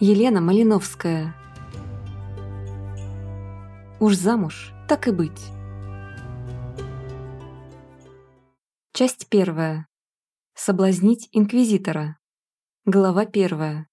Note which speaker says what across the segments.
Speaker 1: Елена Малиновская. Уж замуж, так и быть. Часть первая. Соблазнить инквизитора. Глава первая.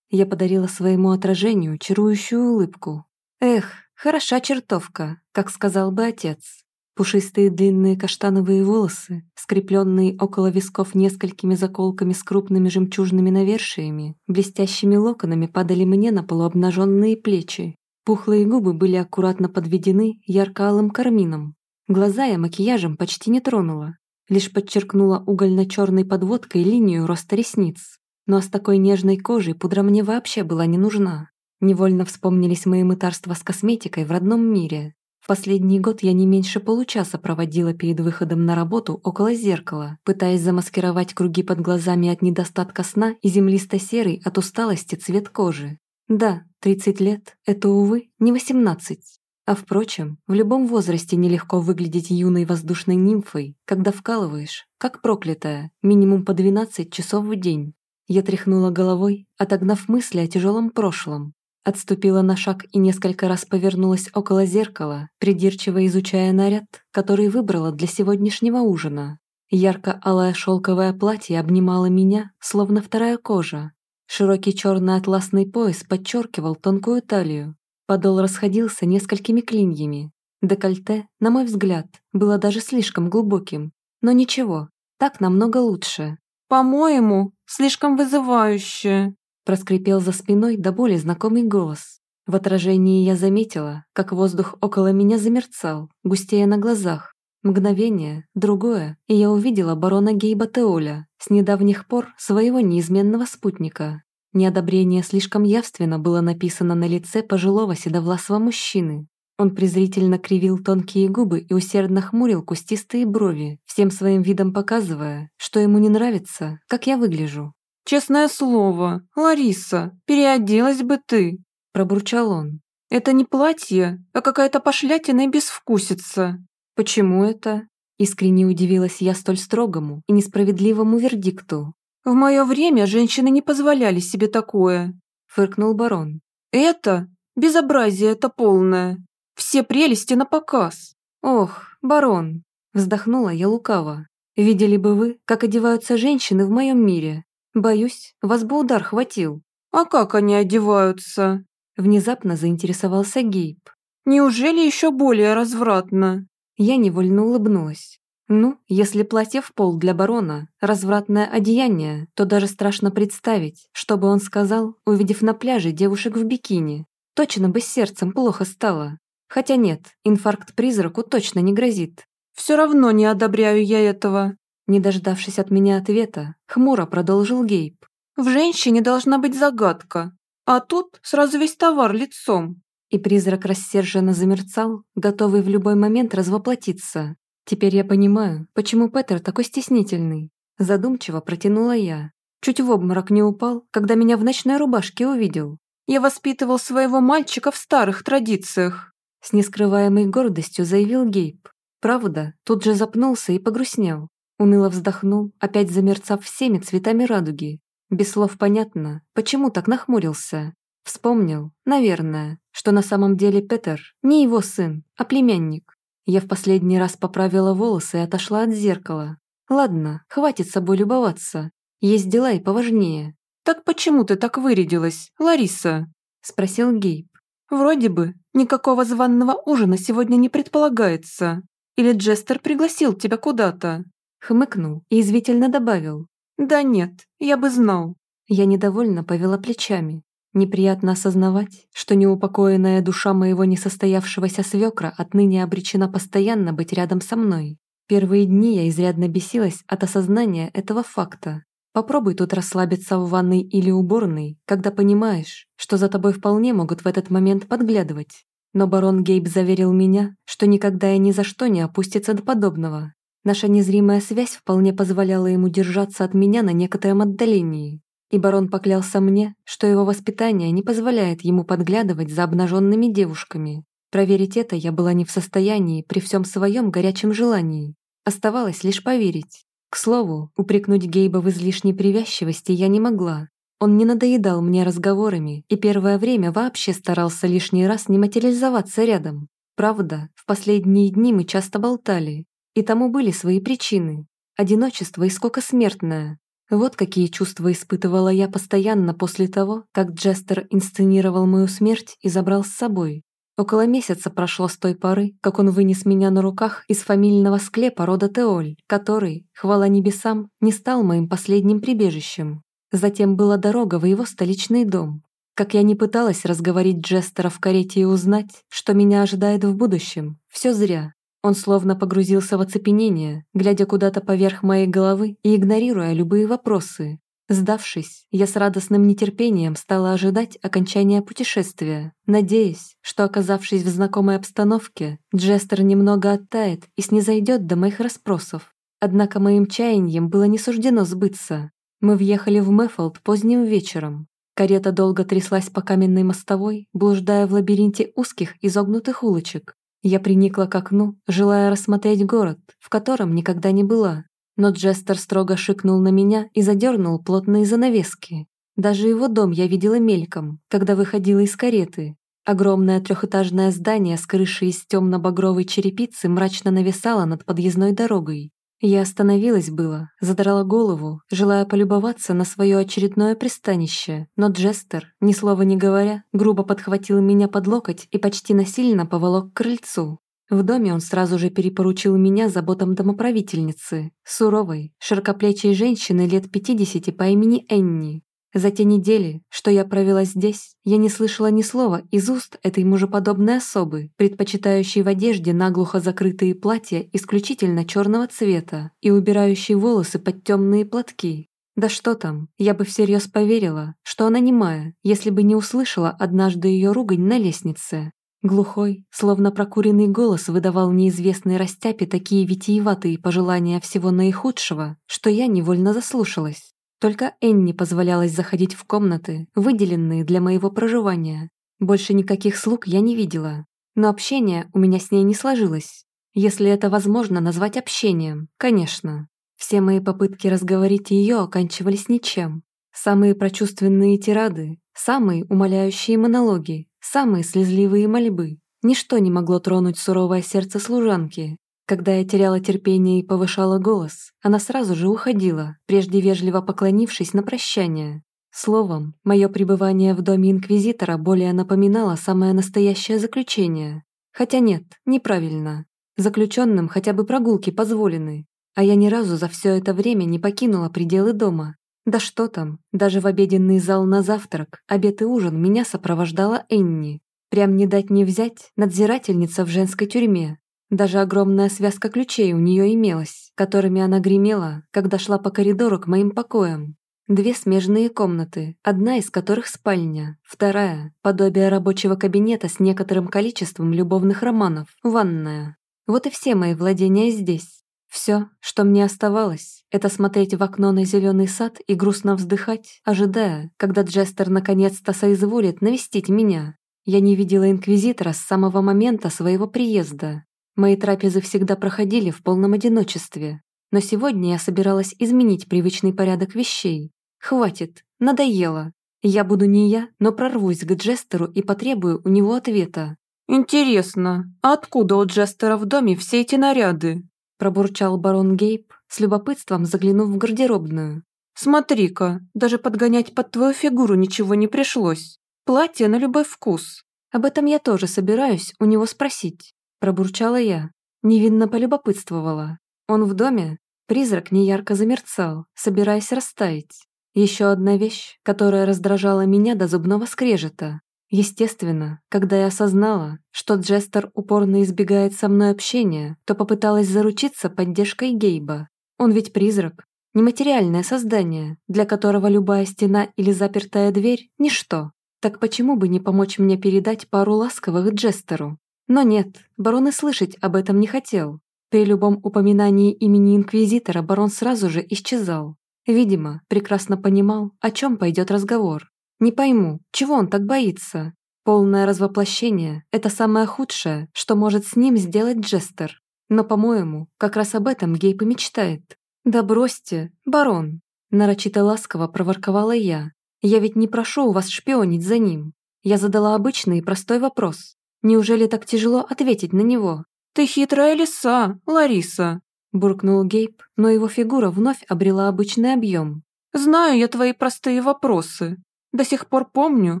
Speaker 1: Я подарила своему отражению чарующую улыбку. Эх, хороша чертовка, как сказал бы отец. Пушистые длинные каштановые волосы, скрепленные около висков несколькими заколками с крупными жемчужными навершиями, блестящими локонами падали мне на полуобнаженные плечи. Пухлые губы были аккуратно подведены ярко-алым кармином. Глаза я макияжем почти не тронула, лишь подчеркнула угольно-черной подводкой линию роста ресниц. Но с такой нежной кожей пудра мне вообще была не нужна. Невольно вспомнились мои мытарства с косметикой в родном мире, Последний год я не меньше получаса проводила перед выходом на работу около зеркала, пытаясь замаскировать круги под глазами от недостатка сна и землисто-серый от усталости цвет кожи. Да, 30 лет – это, увы, не 18. А впрочем, в любом возрасте нелегко выглядеть юной воздушной нимфой, когда вкалываешь, как проклятая, минимум по 12 часов в день. Я тряхнула головой, отогнав мысли о тяжелом прошлом, Отступила на шаг и несколько раз повернулась около зеркала, придирчиво изучая наряд, который выбрала для сегодняшнего ужина. Ярко-алое шелковое платье обнимало меня, словно вторая кожа. Широкий черный атласный пояс подчеркивал тонкую талию. Подол расходился несколькими клиньями. Декольте, на мой взгляд, было даже слишком глубоким. Но ничего, так намного лучше.
Speaker 2: «По-моему, слишком вызывающе»,
Speaker 1: проскрипел за спиной до боли знакомый голос. В отражении я заметила, как воздух около меня замерцал, густея на глазах. Мгновение, другое, и я увидела барона Гейба Теоля, с недавних пор своего неизменного спутника. Неодобрение слишком явственно было написано на лице пожилого седовласого мужчины. Он презрительно кривил тонкие губы и усердно хмурил кустистые брови, всем своим видом показывая, что ему не нравится, как я выгляжу.
Speaker 2: «Честное слово, Лариса, переоделась бы ты», – пробурчал он. «Это не платье, а какая-то пошлятина и безвкусица».
Speaker 1: «Почему это?» – искренне удивилась я столь строгому и несправедливому вердикту.
Speaker 2: «В мое время женщины не позволяли себе такое», – фыркнул барон. «Это безобразие это полное. Все прелести на показ».
Speaker 1: «Ох, барон», – вздохнула я лукаво. «Видели бы вы, как одеваются женщины в моем мире. Боюсь, вас бы удар хватил.
Speaker 2: А как они одеваются?
Speaker 1: Внезапно заинтересовался Гейб.
Speaker 2: Неужели еще более развратно?
Speaker 1: Я невольно улыбнулась. Ну, если платье в пол для барона – развратное одеяние, то даже страшно представить, что бы он сказал, увидев на пляже девушек в бикини. Точно бы с сердцем плохо стало. Хотя нет, инфаркт призраку точно не грозит.
Speaker 2: Все равно не одобряю я этого.
Speaker 1: Не дождавшись от меня ответа, хмуро продолжил Гейб.
Speaker 2: «В женщине должна быть загадка, а тут сразу весь товар лицом».
Speaker 1: И призрак рассерженно замерцал, готовый в любой момент развоплотиться. Теперь я понимаю, почему Петер такой стеснительный. Задумчиво протянула я. Чуть в обморок не упал, когда меня в ночной рубашке увидел.
Speaker 2: Я воспитывал своего мальчика в старых традициях.
Speaker 1: С нескрываемой гордостью заявил Гейб. Правда, тут же запнулся и погрустнел. Уныло вздохнул, опять замерцав всеми цветами радуги. Без слов понятно, почему так нахмурился. Вспомнил, наверное, что на самом деле Петер не его сын, а племянник. Я в последний раз поправила волосы и отошла от зеркала. Ладно, хватит собой любоваться. Есть дела и поважнее.
Speaker 2: «Так почему ты так вырядилась, Лариса?» – спросил Гейб. «Вроде бы никакого званного ужина сегодня не предполагается. Или Джестер пригласил тебя куда-то?»
Speaker 1: Хмыкнул и извительно добавил.
Speaker 2: «Да нет, я бы знал».
Speaker 1: Я недовольно повела плечами. Неприятно осознавать, что неупокоенная душа моего несостоявшегося свекра отныне обречена постоянно быть рядом со мной. Первые дни я изрядно бесилась от осознания этого факта. Попробуй тут расслабиться в ванной или уборной, когда понимаешь, что за тобой вполне могут в этот момент подглядывать. Но барон Гейб заверил меня, что никогда и ни за что не опустится до подобного, Наша незримая связь вполне позволяла ему держаться от меня на некотором отдалении, и барон поклялся мне, что его воспитание не позволяет ему подглядывать за обнаженными девушками. Проверить это я была не в состоянии при всем своем горячем желании. Оставалось лишь поверить. К слову, упрекнуть Гейба в излишней привязчивости я не могла. Он не надоедал мне разговорами и первое время вообще старался лишний раз не материализоваться рядом. Правда, в последние дни мы часто болтали, и тому были свои причины. Одиночество и сколько смертное. Вот какие чувства испытывала я постоянно после того, как Джестер инсценировал мою смерть и забрал с собой. Около месяца прошло с той поры, как он вынес меня на руках из фамильного склепа рода Теоль, который, хвала небесам, не стал моим последним прибежищем. Затем была дорога в его столичный дом. Как я не пыталась разговорить Джестера в карете и узнать, что меня ожидает в будущем, все зря. Он словно погрузился в оцепенение, глядя куда-то поверх моей головы и игнорируя любые вопросы. Сдавшись, я с радостным нетерпением стала ожидать окончания путешествия, надеясь, что, оказавшись в знакомой обстановке, Джестер немного оттает и снизойдет до моих расспросов. Однако моим чаянием было не суждено сбыться. Мы въехали в Мэффолд поздним вечером. Карета долго тряслась по каменной мостовой, блуждая в лабиринте узких изогнутых улочек. Я приникла к окну, желая рассмотреть город, в котором никогда не была. Но Джестер строго шикнул на меня и задернул плотные занавески. Даже его дом я видела мельком, когда выходила из кареты. Огромное трехэтажное здание с крышей из темно-багровой черепицы мрачно нависало над подъездной дорогой. Я остановилась было, задрала голову, желая полюбоваться на свое очередное пристанище, но Джестер, ни слова не говоря, грубо подхватил меня под локоть и почти насильно поволок к крыльцу. В доме он сразу же перепоручил меня заботам домоправительницы, суровой, широкоплечей женщины лет 50 по имени Энни, за те недели, что я провела здесь, я не слышала ни слова из уст этой мужеподобной особы, предпочитающей в одежде наглухо закрытые платья исключительно черного цвета и убирающей волосы под темные платки. Да что там, я бы всерьез поверила, что она немая, если бы не услышала однажды ее ругань на лестнице. Глухой, словно прокуренный голос выдавал неизвестной растяпе такие витиеватые пожелания всего наихудшего, что я невольно заслушалась. Только Энни позволялось заходить в комнаты, выделенные для моего проживания. Больше никаких слуг я не видела. Но общение у меня с ней не сложилось. Если это возможно назвать общением, конечно. Все мои попытки разговорить ее оканчивались ничем. Самые прочувственные тирады, самые умоляющие монологи, самые слезливые мольбы. Ничто не могло тронуть суровое сердце служанки, когда я теряла терпение и повышала голос, она сразу же уходила, прежде вежливо поклонившись на прощание. Словом, мое пребывание в доме Инквизитора более напоминало самое настоящее заключение. Хотя нет, неправильно. Заключенным хотя бы прогулки позволены, а я ни разу за все это время не покинула пределы дома. Да что там, даже в обеденный зал на завтрак, обед и ужин меня сопровождала Энни. Прям не дать не взять надзирательница в женской тюрьме, даже огромная связка ключей у нее имелась, которыми она гремела, когда шла по коридору к моим покоям. Две смежные комнаты, одна из которых спальня, вторая – подобие рабочего кабинета с некоторым количеством любовных романов, ванная. Вот и все мои владения здесь. Все, что мне оставалось, это смотреть в окно на зеленый сад и грустно вздыхать, ожидая, когда Джестер наконец-то соизволит навестить меня. Я не видела Инквизитора с самого момента своего приезда, Мои трапезы всегда проходили в полном одиночестве, но сегодня я собиралась изменить привычный порядок вещей. Хватит, надоело. Я буду не я, но прорвусь к Джестеру и потребую у него ответа.
Speaker 2: «Интересно, а откуда у Джестера в доме все эти наряды?»
Speaker 1: пробурчал барон Гейб, с любопытством заглянув в гардеробную.
Speaker 2: «Смотри-ка, даже подгонять под твою фигуру ничего не пришлось. Платье на любой вкус».
Speaker 1: Об этом я тоже собираюсь у него спросить. Пробурчала я. Невинно полюбопытствовала. Он в доме? Призрак неярко замерцал, собираясь растаять. Еще одна вещь, которая раздражала меня до зубного скрежета. Естественно, когда я осознала, что Джестер упорно избегает со мной общения, то попыталась заручиться поддержкой Гейба. Он ведь призрак, нематериальное создание, для которого любая стена или запертая дверь – ничто. Так почему бы не помочь мне передать пару ласковых Джестеру? Но нет, барон и слышать об этом не хотел. При любом упоминании имени Инквизитора барон сразу же исчезал. Видимо, прекрасно понимал, о чем пойдет разговор. Не пойму, чего он так боится? Полное развоплощение – это самое худшее, что может с ним сделать Джестер. Но, по-моему, как раз об этом Гейп и мечтает. «Да бросьте, барон!» – нарочито ласково проворковала я. Я ведь не прошу у вас шпионить за ним. Я задала обычный и простой вопрос. Неужели так тяжело ответить на него?
Speaker 2: «Ты хитрая лиса, Лариса!»
Speaker 1: буркнул Гейб, но его фигура вновь обрела обычный объем.
Speaker 2: «Знаю я твои простые вопросы. До сих пор помню,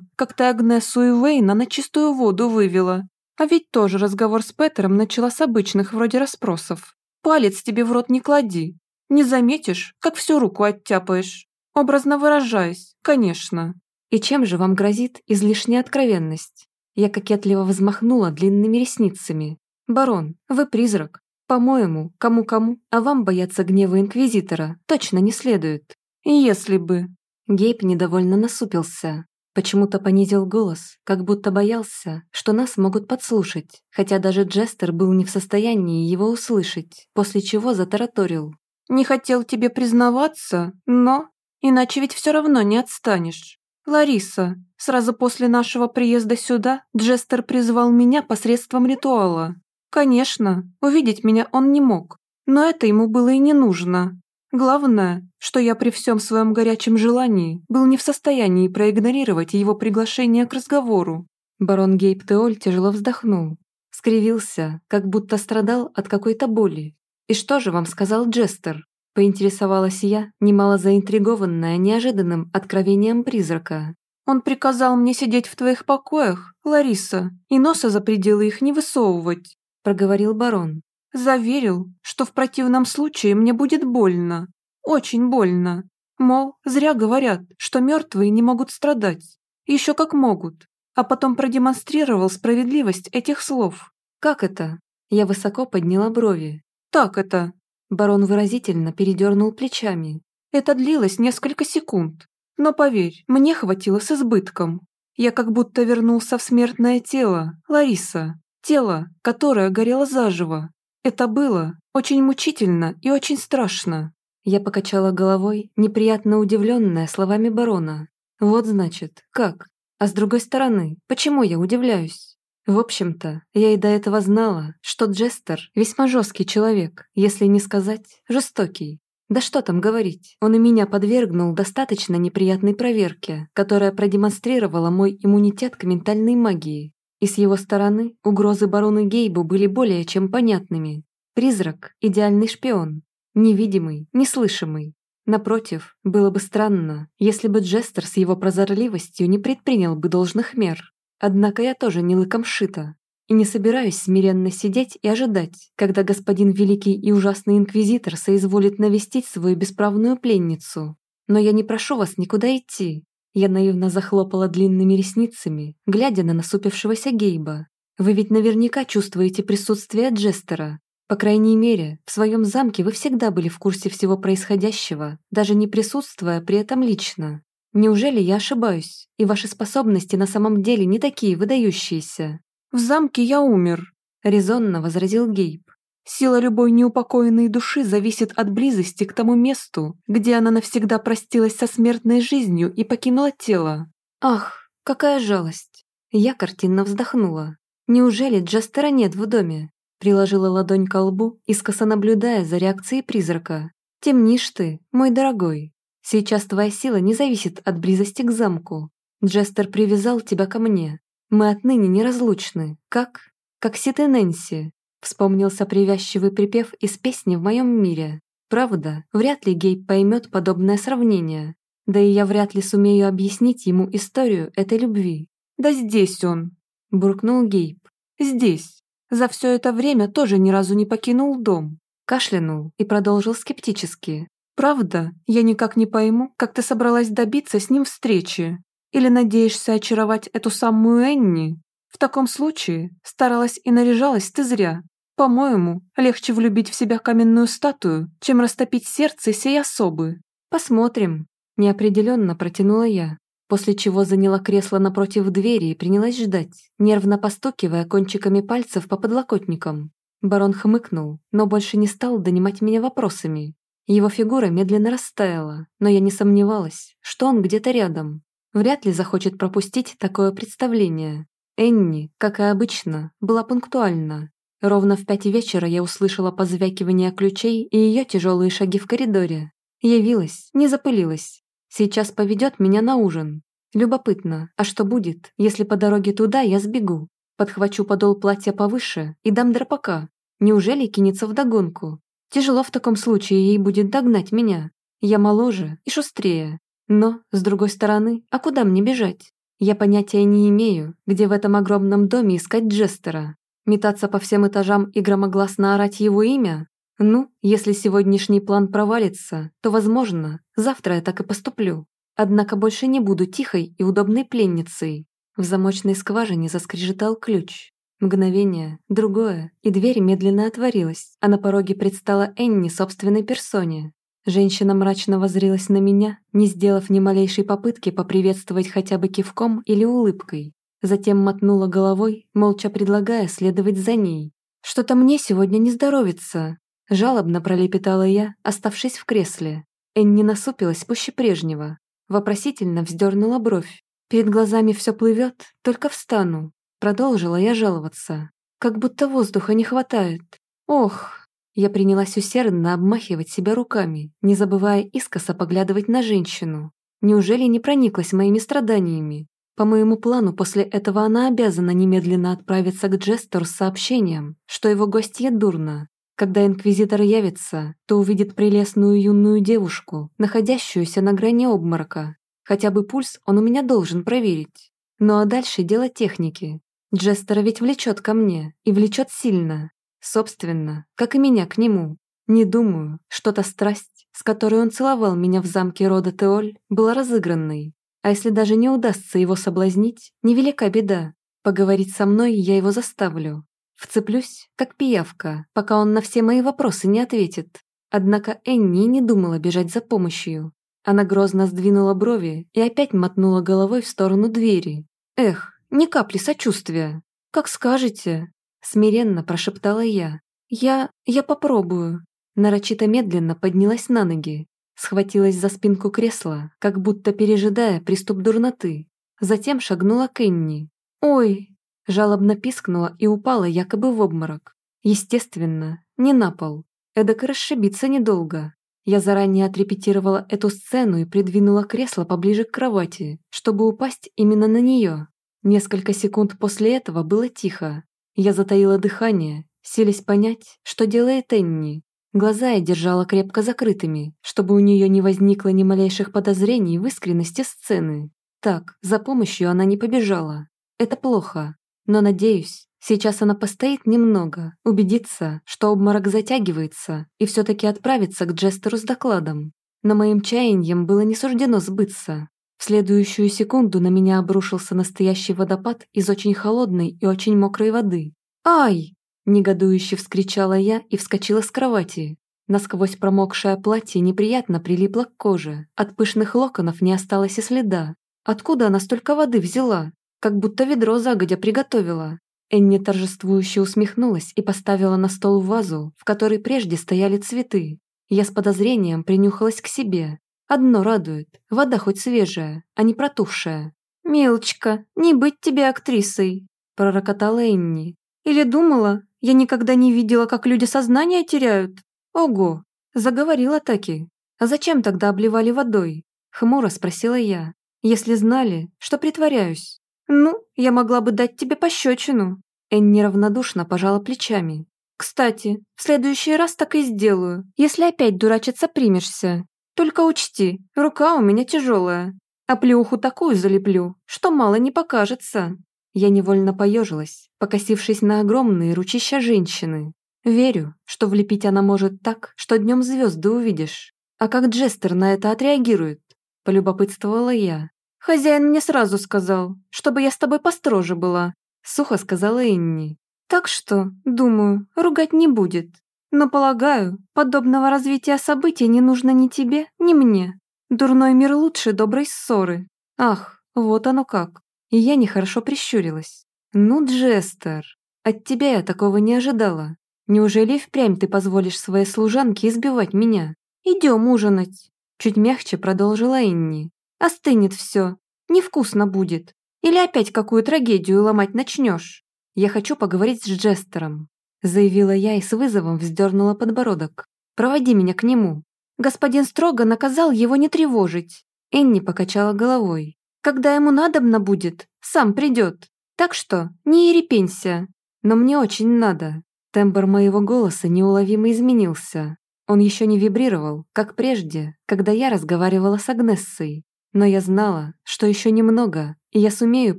Speaker 2: как ты Агнесу и Вейна на чистую воду вывела. А ведь тоже разговор с Петером начала с обычных вроде расспросов. Палец тебе в рот не клади. Не заметишь, как всю руку оттяпаешь. Образно выражаясь, конечно.
Speaker 1: И чем же вам грозит излишняя откровенность? Я кокетливо взмахнула длинными ресницами. «Барон, вы призрак. По-моему, кому-кому, а вам бояться гнева Инквизитора точно не следует. Если бы...» Гейб недовольно насупился. Почему-то понизил голос, как будто боялся, что нас могут подслушать, хотя даже Джестер был не в состоянии его услышать, после чего затараторил.
Speaker 2: «Не хотел тебе признаваться, но... Иначе ведь все равно не отстанешь. Лариса, сразу после нашего приезда сюда Джестер призвал меня посредством ритуала. Конечно, увидеть меня он не мог, но это ему было и не нужно. Главное, что я при всем своем горячем желании был не в состоянии проигнорировать его приглашение к разговору.
Speaker 1: Барон Гейб Теоль тяжело вздохнул, скривился, как будто страдал от какой-то боли. «И что же вам сказал Джестер?» – поинтересовалась я, немало заинтригованная неожиданным откровением призрака.
Speaker 2: «Он приказал мне сидеть в твоих покоях, Лариса, и носа за пределы их не высовывать», – проговорил барон. Заверил, что в противном случае мне будет больно. Очень больно. Мол, зря говорят, что мертвые не могут страдать. Еще как могут. А потом продемонстрировал справедливость этих слов.
Speaker 1: «Как это?» Я высоко подняла брови.
Speaker 2: «Так это».
Speaker 1: Барон выразительно передернул плечами.
Speaker 2: Это длилось несколько секунд. Но поверь, мне хватило с избытком. Я как будто вернулся в смертное тело, Лариса. Тело, которое горело заживо, это было очень мучительно и очень страшно.
Speaker 1: Я покачала головой, неприятно удивленная словами барона. Вот значит, как? А с другой стороны, почему я удивляюсь? В общем-то, я и до этого знала, что Джестер весьма жесткий человек, если не сказать жестокий. Да что там говорить, он и меня подвергнул достаточно неприятной проверке, которая продемонстрировала мой иммунитет к ментальной магии. И с его стороны угрозы барону Гейбу были более чем понятными. Призрак – идеальный шпион, невидимый, неслышимый. Напротив, было бы странно, если бы Джестер с его прозорливостью не предпринял бы должных мер. Однако я тоже не лыком шита. И не собираюсь смиренно сидеть и ожидать, когда господин Великий и Ужасный Инквизитор соизволит навестить свою бесправную пленницу. Но я не прошу вас никуда идти. Я наивно захлопала длинными ресницами, глядя на насупившегося Гейба. «Вы ведь наверняка чувствуете присутствие Джестера. По крайней мере, в своем замке вы всегда были в курсе всего происходящего, даже не присутствуя при этом лично. Неужели я ошибаюсь, и ваши способности на самом деле не такие выдающиеся?»
Speaker 2: «В замке я умер», — резонно возразил Гейб. Сила любой неупокоенной души зависит от близости к тому месту, где она навсегда простилась со смертной жизнью и покинула тело.
Speaker 1: Ах, какая жалость. Я картинно вздохнула. Неужели Джастера нет в доме? Приложила ладонь к лбу, искоса наблюдая за реакцией призрака. Темнишь ты, мой дорогой. Сейчас твоя сила не зависит от близости к замку. Джестер привязал тебя ко мне. Мы отныне неразлучны, как... как Сит и Нэнси. Вспомнился привязчивый припев из песни «В моем мире». Правда, вряд ли Гейб поймет подобное сравнение. Да и я вряд ли сумею объяснить ему историю этой любви.
Speaker 2: «Да здесь он!» – буркнул Гейб. «Здесь. За все это время тоже ни разу не покинул дом».
Speaker 1: Кашлянул и продолжил скептически.
Speaker 2: «Правда, я никак не пойму, как ты собралась добиться с ним встречи. Или надеешься очаровать эту самую Энни? В таком случае старалась и наряжалась ты зря. По-моему, легче влюбить в себя каменную статую, чем растопить сердце сей особы.
Speaker 1: Посмотрим. Неопределенно протянула я, после чего заняла кресло напротив двери и принялась ждать, нервно постукивая кончиками пальцев по подлокотникам. Барон хмыкнул, но больше не стал донимать меня вопросами. Его фигура медленно растаяла, но я не сомневалась, что он где-то рядом. Вряд ли захочет пропустить такое представление. Энни, как и обычно, была пунктуальна. Ровно в пять вечера я услышала позвякивание ключей и ее тяжелые шаги в коридоре. Явилась, не запылилась. Сейчас поведет меня на ужин. Любопытно, а что будет, если по дороге туда я сбегу? Подхвачу подол платья повыше и дам драпака. Неужели кинется вдогонку? Тяжело в таком случае ей будет догнать меня. Я моложе и шустрее. Но, с другой стороны, а куда мне бежать? Я понятия не имею, где в этом огромном доме искать Джестера. Метаться по всем этажам и громогласно орать его имя? Ну, если сегодняшний план провалится, то, возможно, завтра я так и поступлю. Однако больше не буду тихой и удобной пленницей. В замочной скважине заскрежетал ключ. Мгновение, другое, и дверь медленно отворилась, а на пороге предстала Энни собственной персоне. Женщина мрачно возрилась на меня, не сделав ни малейшей попытки поприветствовать хотя бы кивком или улыбкой. Затем мотнула головой, молча предлагая следовать за ней. «Что-то мне сегодня не здоровится», – жалобно пролепетала я, оставшись в кресле. Энни насупилась пуще прежнего. Вопросительно вздернула бровь. «Перед глазами все плывет, только встану». Продолжила я жаловаться. «Как будто воздуха не хватает. Ох!» Я принялась усердно обмахивать себя руками, не забывая искоса поглядывать на женщину. Неужели не прониклась моими страданиями? По моему плану, после этого она обязана немедленно отправиться к Джестеру с сообщением, что его гостья дурно. Когда инквизитор явится, то увидит прелестную юную девушку, находящуюся на грани обморока. Хотя бы пульс он у меня должен проверить. Ну а дальше дело техники. Джестера ведь влечет ко мне, и влечет сильно. Собственно, как и меня к нему. Не думаю, что та страсть, с которой он целовал меня в замке рода Теоль, была разыгранной. А если даже не удастся его соблазнить, невелика беда. Поговорить со мной я его заставлю. Вцеплюсь, как пиявка, пока он на все мои вопросы не ответит. Однако Энни не думала бежать за помощью. Она грозно сдвинула брови и опять мотнула головой в сторону двери. «Эх, ни капли сочувствия. Как скажете», – смиренно прошептала я. «Я... я попробую». Нарочито медленно поднялась на ноги, схватилась за спинку кресла, как будто пережидая приступ дурноты. Затем шагнула к Энни. «Ой!» – жалобно пискнула и упала якобы в обморок. Естественно, не на пол. Эдак расшибиться недолго. Я заранее отрепетировала эту сцену и придвинула кресло поближе к кровати, чтобы упасть именно на нее. Несколько секунд после этого было тихо. Я затаила дыхание, селись понять, что делает Энни. Глаза я держала крепко закрытыми, чтобы у нее не возникло ни малейших подозрений в искренности сцены. Так, за помощью она не побежала. Это плохо. Но, надеюсь, сейчас она постоит немного, убедится, что обморок затягивается, и все-таки отправится к Джестеру с докладом. Но моим чаянием было не суждено сбыться. В следующую секунду на меня обрушился настоящий водопад из очень холодной и очень мокрой воды. «Ай!» Негодующе вскричала я и вскочила с кровати. Насквозь промокшее платье неприятно прилипло к коже. От пышных локонов не осталось и следа. Откуда она столько воды взяла? Как будто ведро загодя приготовила. Энни торжествующе усмехнулась и поставила на стол вазу, в которой прежде стояли цветы. Я с подозрением принюхалась к себе. Одно радует – вода хоть свежая, а не протухшая. «Милочка, не быть тебе актрисой!» – пророкотала Энни. «Или думала, я никогда не видела, как люди сознание теряют. Ого, заговорила таки. А зачем тогда обливали водой? Хмуро спросила я. Если знали, что притворяюсь. Ну, я могла бы дать тебе пощечину. Энни равнодушно пожала плечами. Кстати, в следующий раз так и сделаю, если опять дурачиться примешься. Только учти, рука у меня тяжелая. А плюху такую залеплю, что мало не покажется. Я невольно поежилась, покосившись на огромные ручища женщины. Верю, что влепить она может так, что днем звезды увидишь. А как Джестер на это отреагирует? Полюбопытствовала я. Хозяин мне сразу сказал, чтобы я с тобой построже была. Сухо сказала Инни. Так что, думаю, ругать не будет. Но, полагаю, подобного развития событий не нужно ни тебе, ни мне. Дурной мир лучше доброй ссоры. Ах, вот оно как и я нехорошо прищурилась. «Ну, Джестер, от тебя я такого не ожидала. Неужели впрямь ты позволишь своей служанке избивать меня? Идем ужинать!» Чуть мягче продолжила Инни. «Остынет все. Невкусно будет. Или опять какую трагедию ломать начнешь? Я хочу поговорить с Джестером», заявила я и с вызовом вздернула подбородок. «Проводи меня к нему. Господин строго наказал его не тревожить. Энни покачала головой.
Speaker 2: «Когда ему надобно будет, сам придет. Так что не ерепенься. Но мне очень надо».
Speaker 1: Тембр моего голоса неуловимо изменился. Он еще не вибрировал, как прежде, когда я разговаривала с Агнессой. Но я знала, что еще немного, и я сумею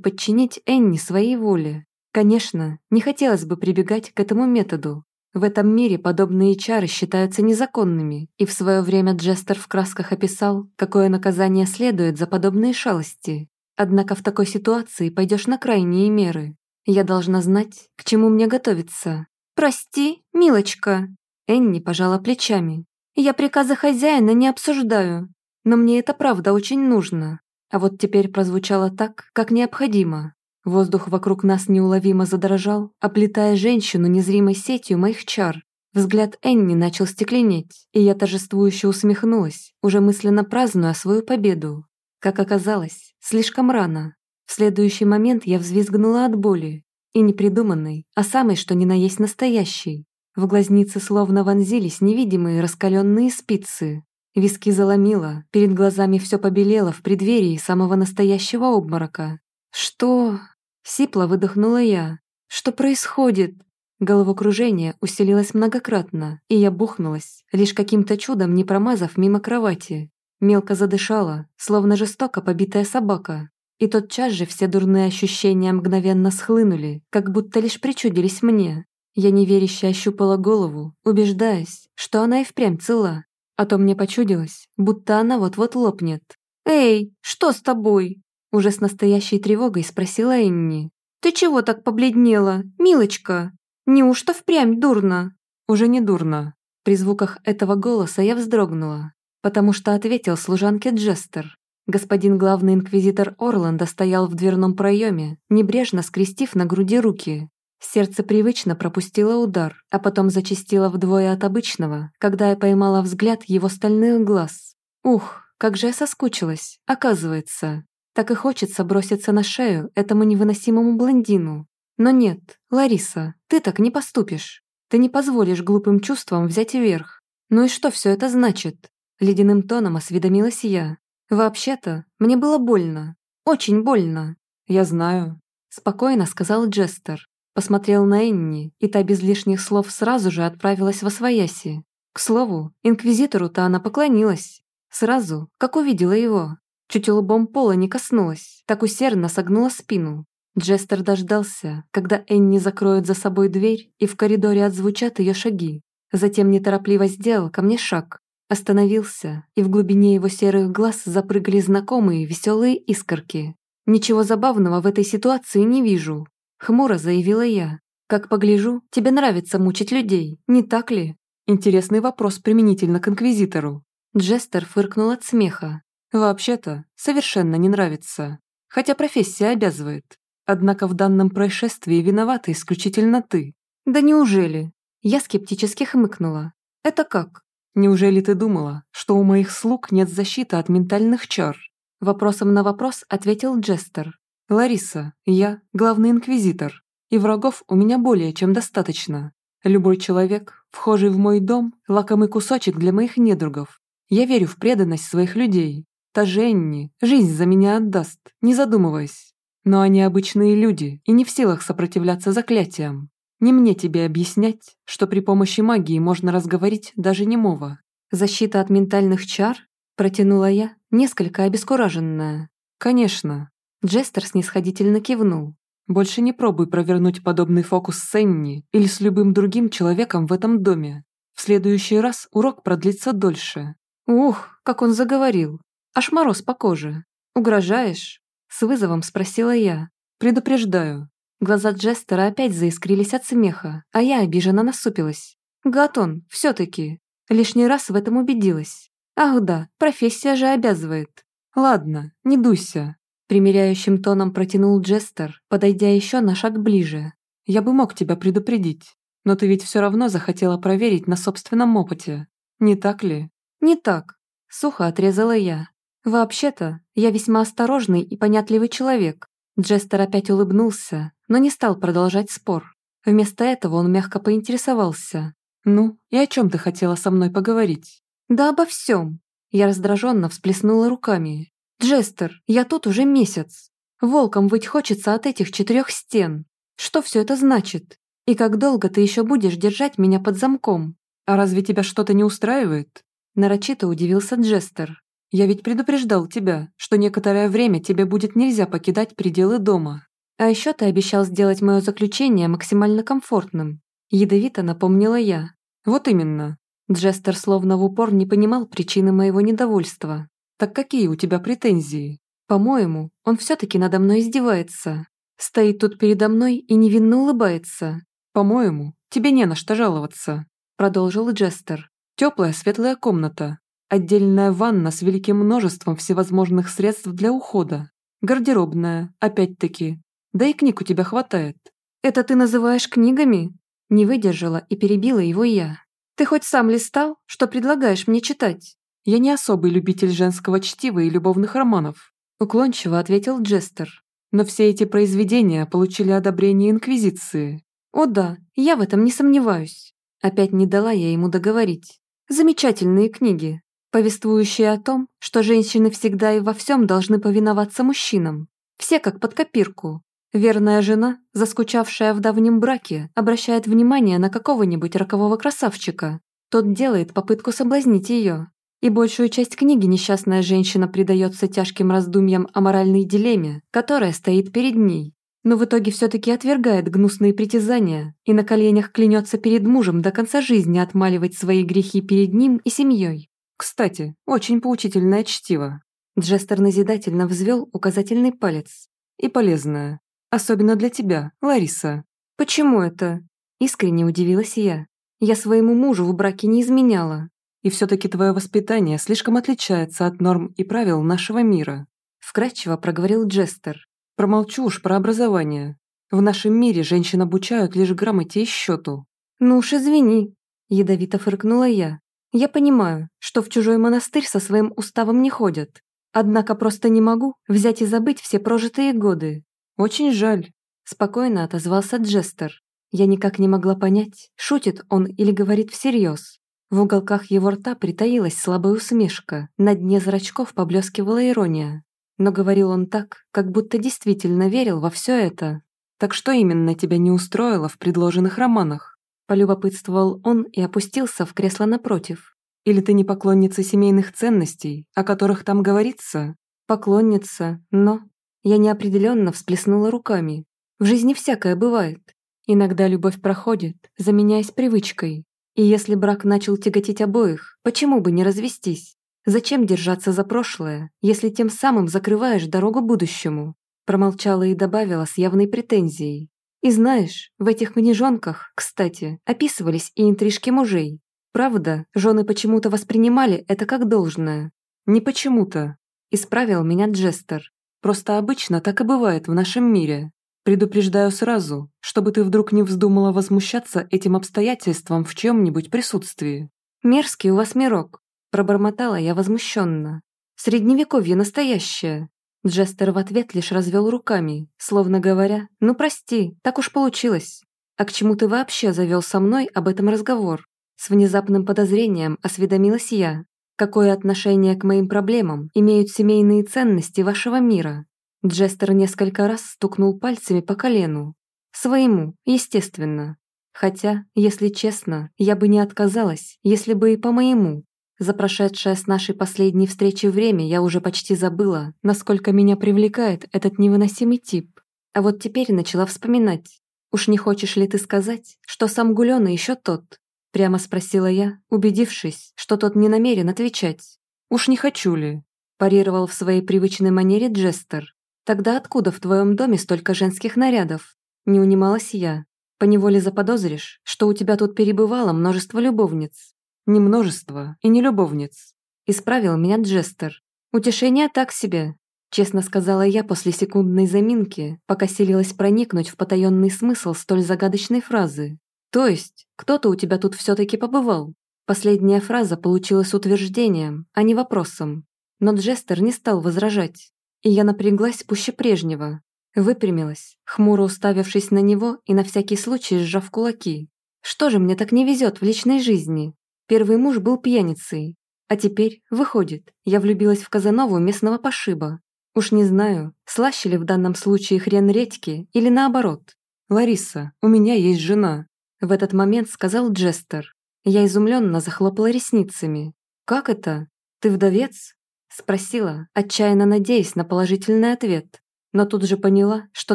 Speaker 1: подчинить Энни своей воле. Конечно, не хотелось бы прибегать к этому методу. В этом мире подобные чары считаются незаконными, и в свое время Джестер в красках описал, какое наказание следует за подобные шалости. Однако в такой ситуации пойдешь на крайние меры. Я должна знать, к чему мне готовиться.
Speaker 2: «Прости, милочка»,
Speaker 1: Энни пожала плечами.
Speaker 2: «Я приказы хозяина не обсуждаю, но мне это правда очень нужно».
Speaker 1: А вот теперь прозвучало так, как необходимо. Воздух вокруг нас неуловимо задрожал, оплетая женщину незримой сетью моих чар. Взгляд Энни начал стекленеть, и я торжествующе усмехнулась, уже мысленно празднуя свою победу. Как оказалось, слишком рано. В следующий момент я взвизгнула от боли. И не придуманной, а самой, что ни на есть настоящей. В глазницы словно вонзились невидимые раскаленные спицы. Виски заломило, перед глазами все побелело в преддверии самого настоящего обморока. «Что?» — сипло выдохнула я. «Что происходит?» Головокружение усилилось многократно, и я бухнулась, лишь каким-то чудом не промазав мимо кровати. Мелко задышала, словно жестоко побитая собака. И тотчас же все дурные ощущения мгновенно схлынули, как будто лишь причудились мне. Я неверяще ощупала голову, убеждаясь, что она и впрямь цела, а то мне почудилось, будто она вот-вот лопнет.
Speaker 2: «Эй, что с тобой?»
Speaker 1: Уже с настоящей тревогой спросила Энни.
Speaker 2: «Ты чего так побледнела, милочка? Неужто впрямь дурно?»
Speaker 1: «Уже не дурно». При звуках этого голоса я вздрогнула, потому что ответил служанке Джестер. Господин главный инквизитор Орланда стоял в дверном проеме, небрежно скрестив на груди руки. Сердце привычно пропустило удар, а потом зачастило вдвое от обычного, когда я поймала взгляд его стальных глаз. Ух, как же я соскучилась, оказывается. Так и хочется броситься на шею этому невыносимому блондину. Но нет, Лариса, ты так не поступишь. Ты не позволишь глупым чувствам взять верх. Ну и что все это значит? Ледяным тоном осведомилась я. Вообще-то, мне было больно. Очень больно. Я знаю. Спокойно сказал Джестер. Посмотрел на Энни, и та без лишних слов сразу же отправилась во свояси. К слову, инквизитору-то она поклонилась. Сразу, как увидела его. Чуть лбом пола не коснулась, так усердно согнула спину. Джестер дождался, когда Энни закроет за собой дверь, и в коридоре отзвучат ее шаги. Затем неторопливо сделал ко мне шаг. Остановился, и в глубине его серых глаз запрыгали знакомые веселые искорки. Ничего забавного в этой ситуации не вижу. Хмуро заявила я. «Как погляжу, тебе нравится мучить людей, не так ли?» Интересный вопрос применительно к инквизитору. Джестер фыркнул от смеха. «Вообще-то, совершенно не нравится. Хотя профессия обязывает. Однако в данном происшествии виновата исключительно ты». «Да неужели?» Я скептически хмыкнула. «Это как?» «Неужели ты думала, что у моих слуг нет защиты от ментальных чар?» Вопросом на вопрос ответил Джестер. Лариса, я главный инквизитор, и врагов у меня более чем достаточно. Любой человек, вхожий в мой дом, лакомый кусочек для моих недругов. Я верю в преданность своих людей. Та Женни жизнь за меня отдаст, не задумываясь. Но они обычные люди и не в силах сопротивляться заклятиям. Не мне тебе объяснять, что при помощи магии можно разговорить даже немого. Защита от ментальных чар? Протянула я, несколько обескураженная. Конечно, Джестер снисходительно кивнул. «Больше не пробуй провернуть подобный фокус с Энни или с любым другим человеком в этом доме. В следующий раз урок продлится дольше». «Ух, как он заговорил! Аж мороз по коже. Угрожаешь?» С вызовом спросила я. «Предупреждаю». Глаза Джестера опять заискрились от смеха, а я обиженно насупилась. «Гатон, все-таки. Лишний раз в этом убедилась. Ах да, профессия же обязывает. Ладно, не дуйся, Примеряющим тоном протянул Джестер, подойдя еще на шаг ближе. «Я бы мог тебя предупредить, но ты ведь все равно захотела проверить на собственном опыте. Не так ли?» «Не так», — сухо отрезала я. «Вообще-то, я весьма осторожный и понятливый человек». Джестер опять улыбнулся, но не стал продолжать спор. Вместо этого он мягко поинтересовался. «Ну, и о чем ты хотела со мной поговорить?» «Да обо всем». Я раздраженно всплеснула руками. «Джестер, я тут уже месяц. Волком выть хочется от этих четырех стен. Что все это значит? И как долго ты еще будешь держать меня под замком?»
Speaker 2: «А разве тебя что-то не устраивает?»
Speaker 1: Нарочито удивился Джестер.
Speaker 2: «Я ведь предупреждал тебя, что некоторое время тебе будет нельзя покидать пределы дома.
Speaker 1: А еще ты обещал сделать мое заключение максимально комфортным. Ядовито напомнила я.
Speaker 2: Вот именно.
Speaker 1: Джестер словно в упор не понимал причины моего недовольства.
Speaker 2: Так какие у тебя претензии?
Speaker 1: По-моему, он все-таки надо мной издевается. Стоит тут передо мной и невинно улыбается.
Speaker 2: По-моему, тебе не на что жаловаться,
Speaker 1: продолжил Джестер.
Speaker 2: Теплая светлая комната, отдельная ванна с великим множеством всевозможных средств для ухода, гардеробная, опять-таки. Да и книг у тебя хватает.
Speaker 1: Это ты называешь книгами? Не выдержала и перебила его я. Ты хоть сам листал, что предлагаешь мне читать?
Speaker 2: Я не особый любитель женского чтива и любовных романов,
Speaker 1: уклончиво ответил Джестер.
Speaker 2: Но все эти произведения получили одобрение Инквизиции.
Speaker 1: О да, я в этом не сомневаюсь. Опять не дала я ему договорить. Замечательные книги, повествующие о том, что женщины всегда и во всем должны повиноваться мужчинам. Все как под копирку. Верная жена, заскучавшая в давнем браке, обращает внимание на какого-нибудь рокового красавчика. Тот делает попытку соблазнить ее. И большую часть книги несчастная женщина предается тяжким раздумьям о моральной дилемме, которая стоит перед ней. Но в итоге все-таки отвергает гнусные притязания и на коленях клянется перед мужем до конца жизни отмаливать свои грехи перед ним и семьей.
Speaker 2: Кстати, очень поучительное чтиво.
Speaker 1: Джестер назидательно взвел указательный палец.
Speaker 2: И полезное. Особенно для тебя, Лариса.
Speaker 1: Почему это? Искренне удивилась я. Я своему мужу в браке не изменяла.
Speaker 2: И все-таки твое воспитание слишком отличается от норм и правил нашего мира.
Speaker 1: Вкратчиво проговорил Джестер.
Speaker 2: Промолчу уж про образование. В нашем мире женщин обучают лишь грамоте и счету.
Speaker 1: Ну уж извини. Ядовито фыркнула я. Я понимаю, что в чужой монастырь со своим уставом не ходят. Однако просто не могу взять и забыть все прожитые годы.
Speaker 2: «Очень жаль», –
Speaker 1: спокойно отозвался Джестер. Я никак не могла понять, шутит он или говорит всерьез. В уголках его рта притаилась слабая усмешка, на дне зрачков поблескивала ирония. Но говорил он так, как будто действительно верил во все это.
Speaker 2: «Так что именно тебя не устроило в предложенных романах?»
Speaker 1: Полюбопытствовал он и опустился в кресло напротив.
Speaker 2: «Или ты не поклонница семейных ценностей, о которых там говорится?»
Speaker 1: «Поклонница, но...» Я неопределенно всплеснула руками. В жизни всякое бывает. Иногда любовь проходит, заменяясь привычкой. И если брак начал тяготить обоих, почему бы не развестись? Зачем держаться за прошлое, если тем самым закрываешь дорогу будущему? Промолчала и добавила с явной претензией. И знаешь, в этих книжонках, кстати, описывались и интрижки мужей. Правда, жены почему-то воспринимали это как должное.
Speaker 2: Не почему-то.
Speaker 1: Исправил меня Джестер.
Speaker 2: Просто обычно так и бывает в нашем мире. Предупреждаю сразу, чтобы ты вдруг не вздумала возмущаться этим обстоятельством в чем-нибудь присутствии.
Speaker 1: Мерзкий у вас мирок, пробормотала я возмущенно. Средневековье настоящее. Джестер в ответ лишь развел руками, словно говоря, «Ну прости, так уж получилось. А к чему ты вообще завел со мной об этом разговор?» С внезапным подозрением осведомилась я. Какое отношение к моим проблемам имеют семейные ценности вашего мира? Джестер несколько раз стукнул пальцами по колену. Своему, естественно. Хотя, если честно, я бы не отказалась, если бы и по моему. За прошедшее с нашей последней встречи время я уже почти забыла, насколько меня привлекает этот невыносимый тип. А вот теперь начала вспоминать. Уж не хочешь ли ты сказать, что сам Гулёна еще тот, Прямо спросила я, убедившись, что тот не намерен отвечать.
Speaker 2: «Уж не хочу ли?»
Speaker 1: парировал в своей привычной манере Джестер. «Тогда откуда в твоем доме столько женских нарядов?» Не унималась я. Поневоле заподозришь, что у тебя тут перебывало множество любовниц.
Speaker 2: Не множество и не любовниц.
Speaker 1: Исправил меня Джестер. Утешение так себе. Честно сказала я после секундной заминки, пока силилась проникнуть в потаенный смысл столь загадочной фразы. То есть, кто-то у тебя тут все-таки побывал? Последняя фраза получилась утверждением, а не вопросом. Но Джестер не стал возражать. И я напряглась пуще прежнего. Выпрямилась, хмуро уставившись на него и на всякий случай сжав кулаки. Что же мне так не везет в личной жизни? Первый муж был пьяницей. А теперь, выходит, я влюбилась в Казанову местного пошиба. Уж не знаю, слаще ли в данном случае хрен редьки или наоборот.
Speaker 2: «Лариса, у меня есть жена», —
Speaker 1: в этот момент сказал Джестер. Я изумленно захлопала ресницами. «Как это? Ты вдовец?» — спросила, отчаянно надеясь на положительный ответ. Но тут же поняла, что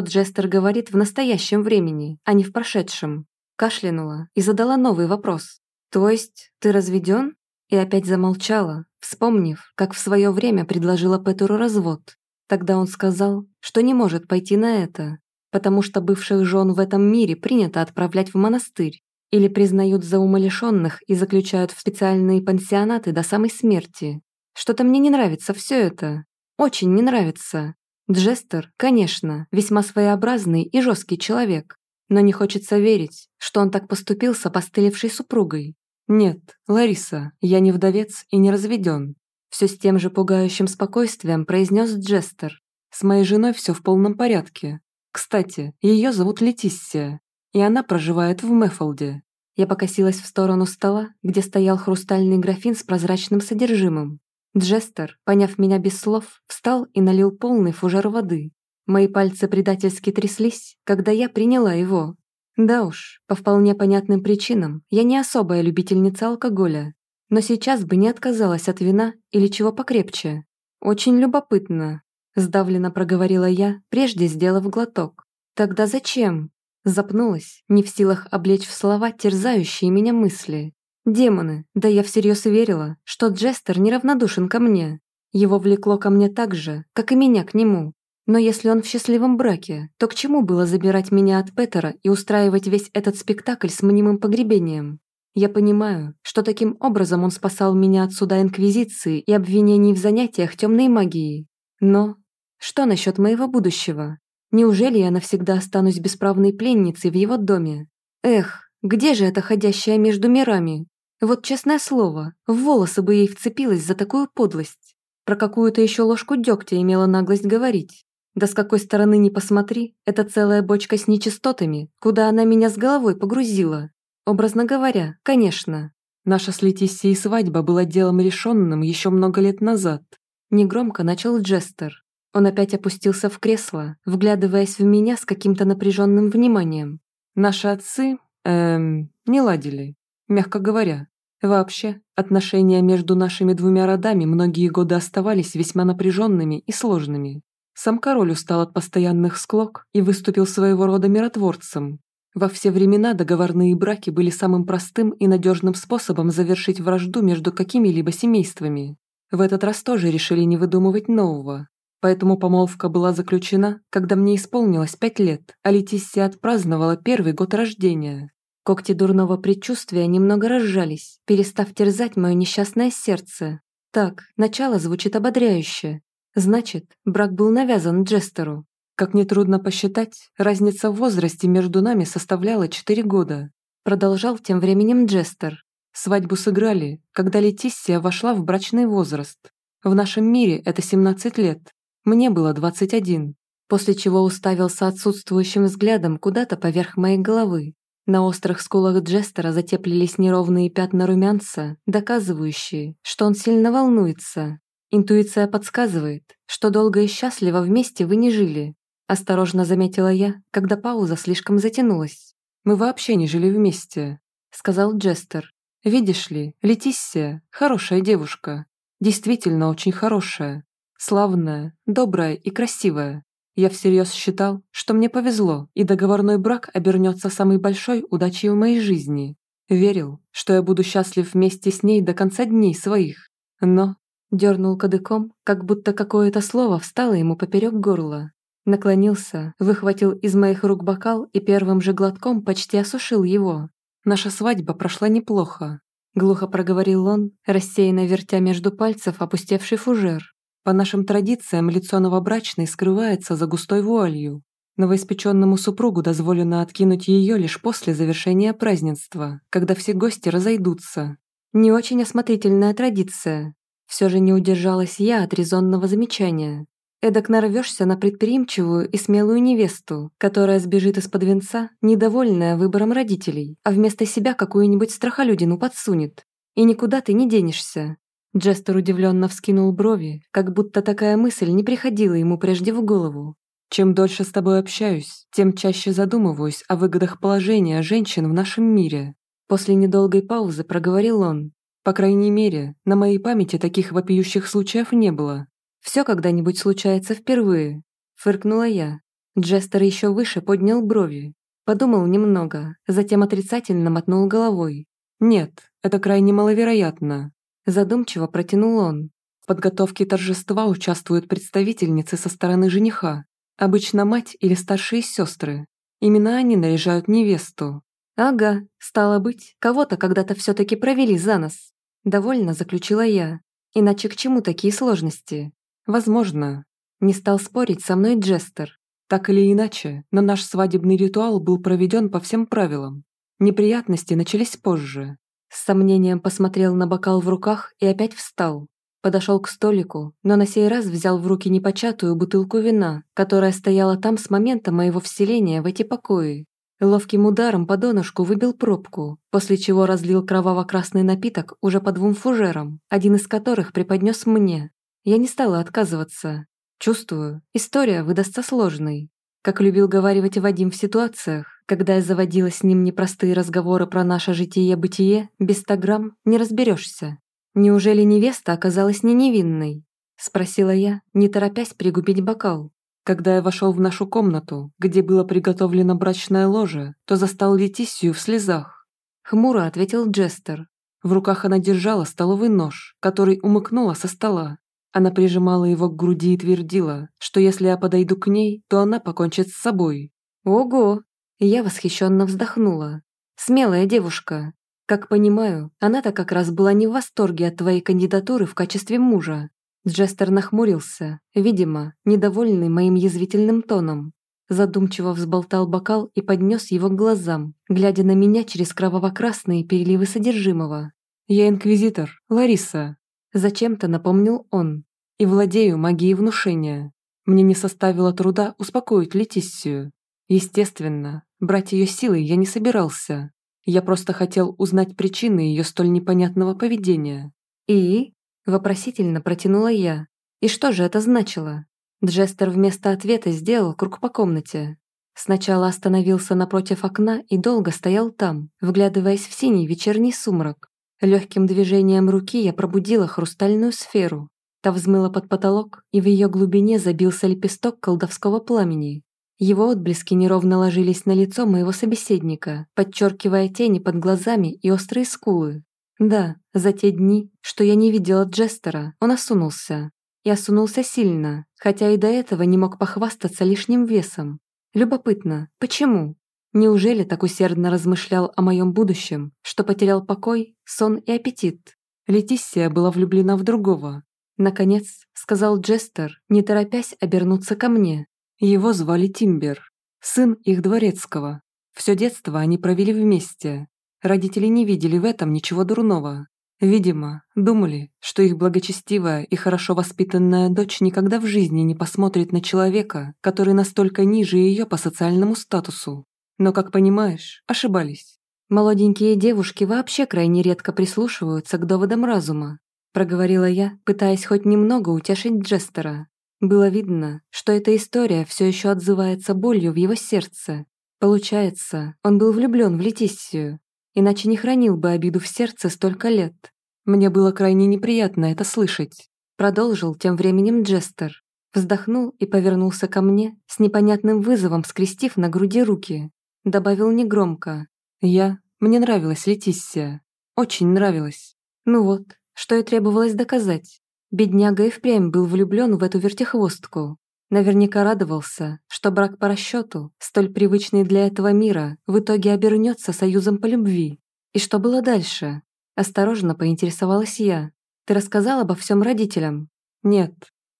Speaker 1: Джестер говорит в настоящем времени, а не в прошедшем. Кашлянула и задала новый вопрос. «То есть ты разведен?» И опять замолчала, вспомнив, как в свое время предложила Петеру развод. Тогда он сказал, что не может пойти на это, потому что бывших жен в этом мире принято отправлять в монастырь или признают за умалишенных и заключают в специальные пансионаты до самой смерти. Что-то мне не нравится все это. Очень не нравится. Джестер, конечно, весьма своеобразный и жесткий человек, но не хочется верить, что он так поступил с опостылевшей супругой.
Speaker 2: «Нет, Лариса, я не вдовец и не разведен»,
Speaker 1: все с тем же пугающим спокойствием произнес Джестер.
Speaker 2: «С моей женой все в полном порядке. Кстати, ее зовут Летиссия, и она проживает в Мэффолде».
Speaker 1: Я покосилась в сторону стола, где стоял хрустальный графин с прозрачным содержимым. Джестер, поняв меня без слов, встал и налил полный фужер воды. Мои пальцы предательски тряслись, когда я приняла его, да уж, по вполне понятным причинам, я не особая любительница алкоголя, но сейчас бы не отказалась от вина или чего покрепче. Очень любопытно, сдавленно проговорила я, прежде сделав глоток. Тогда зачем? Запнулась, не в силах облечь в слова терзающие меня мысли. Демоны, да я всерьез верила, что Джестер неравнодушен ко мне. Его влекло ко мне так же, как и меня к нему. Но если он в счастливом браке, то к чему было забирать меня от Петера и устраивать весь этот спектакль с мнимым погребением? Я понимаю, что таким образом он спасал меня от суда Инквизиции и обвинений в занятиях темной магией. Но что насчет моего будущего? Неужели я навсегда останусь бесправной пленницей в его доме? Эх, где же эта ходящая между мирами? Вот честное слово, в волосы бы ей вцепилась за такую подлость. Про какую-то еще ложку дегтя имела наглость говорить. Да с какой стороны ни посмотри, это целая бочка с нечистотами, куда она меня с головой погрузила. Образно говоря, конечно.
Speaker 2: Наша с Летиссией свадьба была делом решенным еще много лет назад.
Speaker 1: Негромко начал Джестер. Он опять опустился в кресло, вглядываясь в меня с каким-то напряженным вниманием.
Speaker 2: Наши отцы, эм, не ладили, мягко говоря. Вообще, отношения между нашими двумя родами многие годы оставались весьма напряженными и сложными. Сам король устал от постоянных склок и выступил своего рода миротворцем. Во все времена договорные браки были самым простым и надежным способом завершить вражду между какими-либо семействами. В этот раз тоже решили не выдумывать нового. Поэтому помолвка была заключена, когда мне исполнилось пять лет, а Летиссия отпраздновала первый год рождения. Когти дурного предчувствия немного разжались, перестав терзать мое несчастное сердце. Так, начало звучит ободряюще, Значит, брак был навязан Джестеру. Как нетрудно посчитать, разница в возрасте между нами составляла 4 года. Продолжал тем временем Джестер. Свадьбу сыграли, когда Летиссия вошла в брачный возраст. В нашем мире это 17 лет. Мне было 21. После чего уставился отсутствующим взглядом куда-то поверх моей головы. На острых скулах Джестера затеплились неровные пятна румянца, доказывающие, что он сильно волнуется. Интуиция подсказывает, что долго и счастливо вместе вы не жили. Осторожно заметила я, когда пауза слишком затянулась. «Мы вообще не жили вместе», — сказал Джестер. «Видишь ли, Летиссия — хорошая девушка. Действительно очень хорошая. Славная, добрая и красивая. Я всерьез считал, что мне повезло, и договорной брак обернется самой большой удачей в моей жизни. Верил, что я буду счастлив вместе с ней до конца дней своих. Но Дернул кадыком, как будто какое-то слово встало ему поперек горла. Наклонился, выхватил из моих рук бокал и первым же глотком почти осушил его. Наша свадьба прошла неплохо. Глухо проговорил он, рассеянно вертя между пальцев опустевший фужер. По нашим традициям лицо новобрачной скрывается за густой вуалью. Новоиспеченному супругу дозволено откинуть ее лишь после завершения празднества, когда все гости разойдутся. Не очень осмотрительная традиция, все же не удержалась я от резонного замечания. Эдак нарвешься на предприимчивую и смелую невесту, которая сбежит из-под венца, недовольная выбором родителей, а вместо себя какую-нибудь страхолюдину подсунет. И никуда ты не денешься.
Speaker 1: Джестер удивленно вскинул брови, как будто такая мысль не приходила ему прежде в голову.
Speaker 2: «Чем дольше с тобой общаюсь, тем чаще задумываюсь о выгодах положения женщин в нашем мире».
Speaker 1: После недолгой паузы проговорил он.
Speaker 2: «По крайней мере, на моей памяти таких вопиющих случаев не было».
Speaker 1: «Все когда-нибудь случается впервые», — фыркнула я. Джестер еще выше поднял брови. Подумал немного, затем отрицательно мотнул головой.
Speaker 2: «Нет, это крайне маловероятно.
Speaker 1: Задумчиво протянул он.
Speaker 2: В подготовке торжества участвуют представительницы со стороны жениха, обычно мать или старшие сестры. Именно они наряжают невесту.
Speaker 1: Ага, стало быть, кого-то когда-то все-таки провели за нос. Довольно заключила я. Иначе к чему такие сложности?
Speaker 2: Возможно.
Speaker 1: Не стал спорить со мной Джестер.
Speaker 2: Так или иначе, но наш свадебный ритуал был проведен по всем правилам. Неприятности начались позже.
Speaker 1: С сомнением посмотрел на бокал в руках и опять встал. Подошел к столику, но на сей раз взял в руки непочатую бутылку вина, которая стояла там с момента моего вселения в эти покои. Ловким ударом по донышку выбил пробку, после чего разлил кроваво-красный напиток уже по двум фужерам, один из которых преподнес мне. Я не стала отказываться. Чувствую, история выдастся сложной. Как любил говаривать Вадим в ситуациях, когда я заводила с ним непростые разговоры про наше житие-бытие, без ста грамм не разберешься. Неужели невеста оказалась не невинной? Спросила я, не торопясь пригубить бокал.
Speaker 2: Когда я вошел в нашу комнату, где было приготовлено брачное ложе, то застал Летисию в слезах.
Speaker 1: Хмуро ответил Джестер.
Speaker 2: В руках она держала столовый нож, который умыкнула со стола. Она прижимала его к груди и твердила, что если я подойду к ней, то она покончит с собой.
Speaker 1: Ого, я восхищенно вздохнула. «Смелая девушка. Как понимаю, она-то как раз была не в восторге от твоей кандидатуры в качестве мужа». Джестер нахмурился, видимо, недовольный моим язвительным тоном. Задумчиво взболтал бокал и поднес его к глазам, глядя на меня через кроваво-красные переливы содержимого.
Speaker 2: «Я инквизитор, Лариса», – зачем-то напомнил он. «И владею магией внушения. Мне не составило труда успокоить Летиссию. Естественно, брать ее силой я не собирался. Я просто хотел узнать причины ее столь непонятного поведения.
Speaker 1: «И?» – вопросительно протянула я. «И что же это значило?» Джестер вместо ответа сделал круг по комнате. Сначала остановился напротив окна и долго стоял там, вглядываясь в синий вечерний сумрак. Легким движением руки я пробудила хрустальную сферу. Та взмыла под потолок, и в ее глубине забился лепесток колдовского пламени. Его отблески неровно ложились на лицо моего собеседника, подчеркивая тени под глазами и острые скулы. Да, за те дни, что я не видела Джестера, он осунулся. И осунулся сильно, хотя и до этого не мог похвастаться лишним весом. Любопытно, почему? Неужели так усердно размышлял о моем будущем, что потерял покой, сон и аппетит?
Speaker 2: Летиссия была влюблена в другого.
Speaker 1: Наконец, сказал Джестер, не торопясь обернуться ко мне.
Speaker 2: Его звали Тимбер, сын их дворецкого. Все детство они провели вместе. Родители не видели в этом ничего дурного. Видимо, думали, что их благочестивая и хорошо воспитанная дочь никогда в жизни не посмотрит на человека, который настолько ниже ее по социальному статусу. Но, как понимаешь, ошибались.
Speaker 1: Молоденькие девушки вообще крайне редко прислушиваются к доводам разума, проговорила я, пытаясь хоть немного утешить Джестера. Было видно, что эта история все еще отзывается болью в его сердце. Получается, он был влюблен в Летиссию, иначе не хранил бы обиду в сердце столько лет.
Speaker 2: Мне было крайне неприятно это слышать.
Speaker 1: Продолжил тем временем Джестер. Вздохнул и повернулся ко мне, с непонятным вызовом скрестив на груди руки. Добавил негромко.
Speaker 2: «Я... Мне нравилась Летиссия. Очень нравилась».
Speaker 1: Ну вот, что и требовалось доказать. Бедняга и впрямь был влюблен в эту вертихвостку. Наверняка радовался, что брак по расчету, столь привычный для этого мира, в итоге обернется союзом по любви. И что было дальше? Осторожно поинтересовалась я. Ты рассказал обо всем родителям?
Speaker 2: Нет.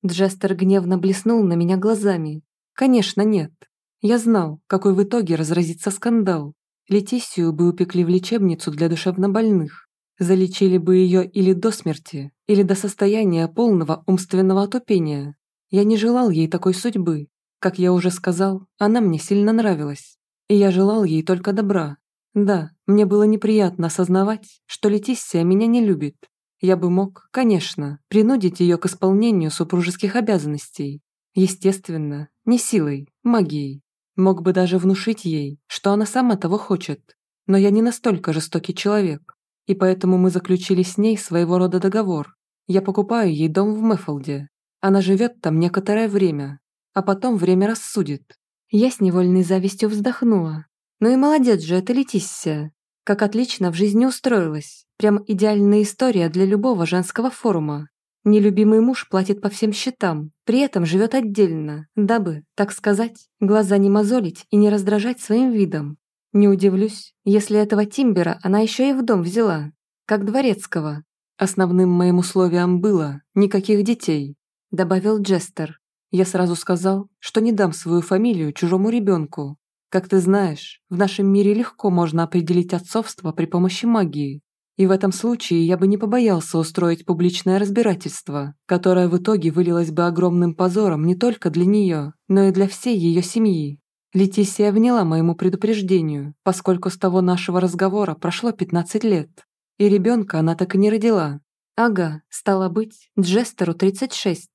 Speaker 1: Джестер гневно блеснул на меня глазами.
Speaker 2: Конечно, нет. Я знал, какой в итоге разразится скандал. Летисию бы упекли в лечебницу для душевнобольных. Залечили бы ее или до смерти, или до состояния полного умственного отупения. Я не желал ей такой судьбы. Как я уже сказал, она мне сильно нравилась. И я желал ей только добра. Да, мне было неприятно осознавать, что Летиссия меня не любит.
Speaker 1: Я бы мог, конечно, принудить ее к исполнению супружеских обязанностей. Естественно, не силой, магией. Мог бы даже внушить ей, что она сама того хочет. Но я не настолько жестокий человек. И поэтому мы заключили с ней своего рода договор. Я покупаю ей дом в Мэффолде. Она живет там некоторое время. А потом время рассудит. Я с невольной завистью вздохнула. Ну и молодец же это Летиссия. Как отлично в жизни устроилась. Прям идеальная история для любого женского форума. Нелюбимый муж платит по всем счетам, при этом живет отдельно, дабы, так сказать, глаза не мозолить и не раздражать своим видом. Не удивлюсь, если этого Тимбера она еще и в дом взяла, как дворецкого. Основным моим условием было никаких детей, добавил Джестер. Я сразу сказал, что не дам свою фамилию чужому ребенку. Как ты знаешь, в нашем мире легко можно определить отцовство при помощи магии. И в этом случае я бы не побоялся устроить публичное разбирательство, которое в итоге вылилось бы огромным позором не только для нее, но и для всей ее семьи. Летисия вняла моему предупреждению, поскольку с того нашего разговора прошло 15 лет. И ребенка она так и не родила. Ага, стало быть, Джестеру 36.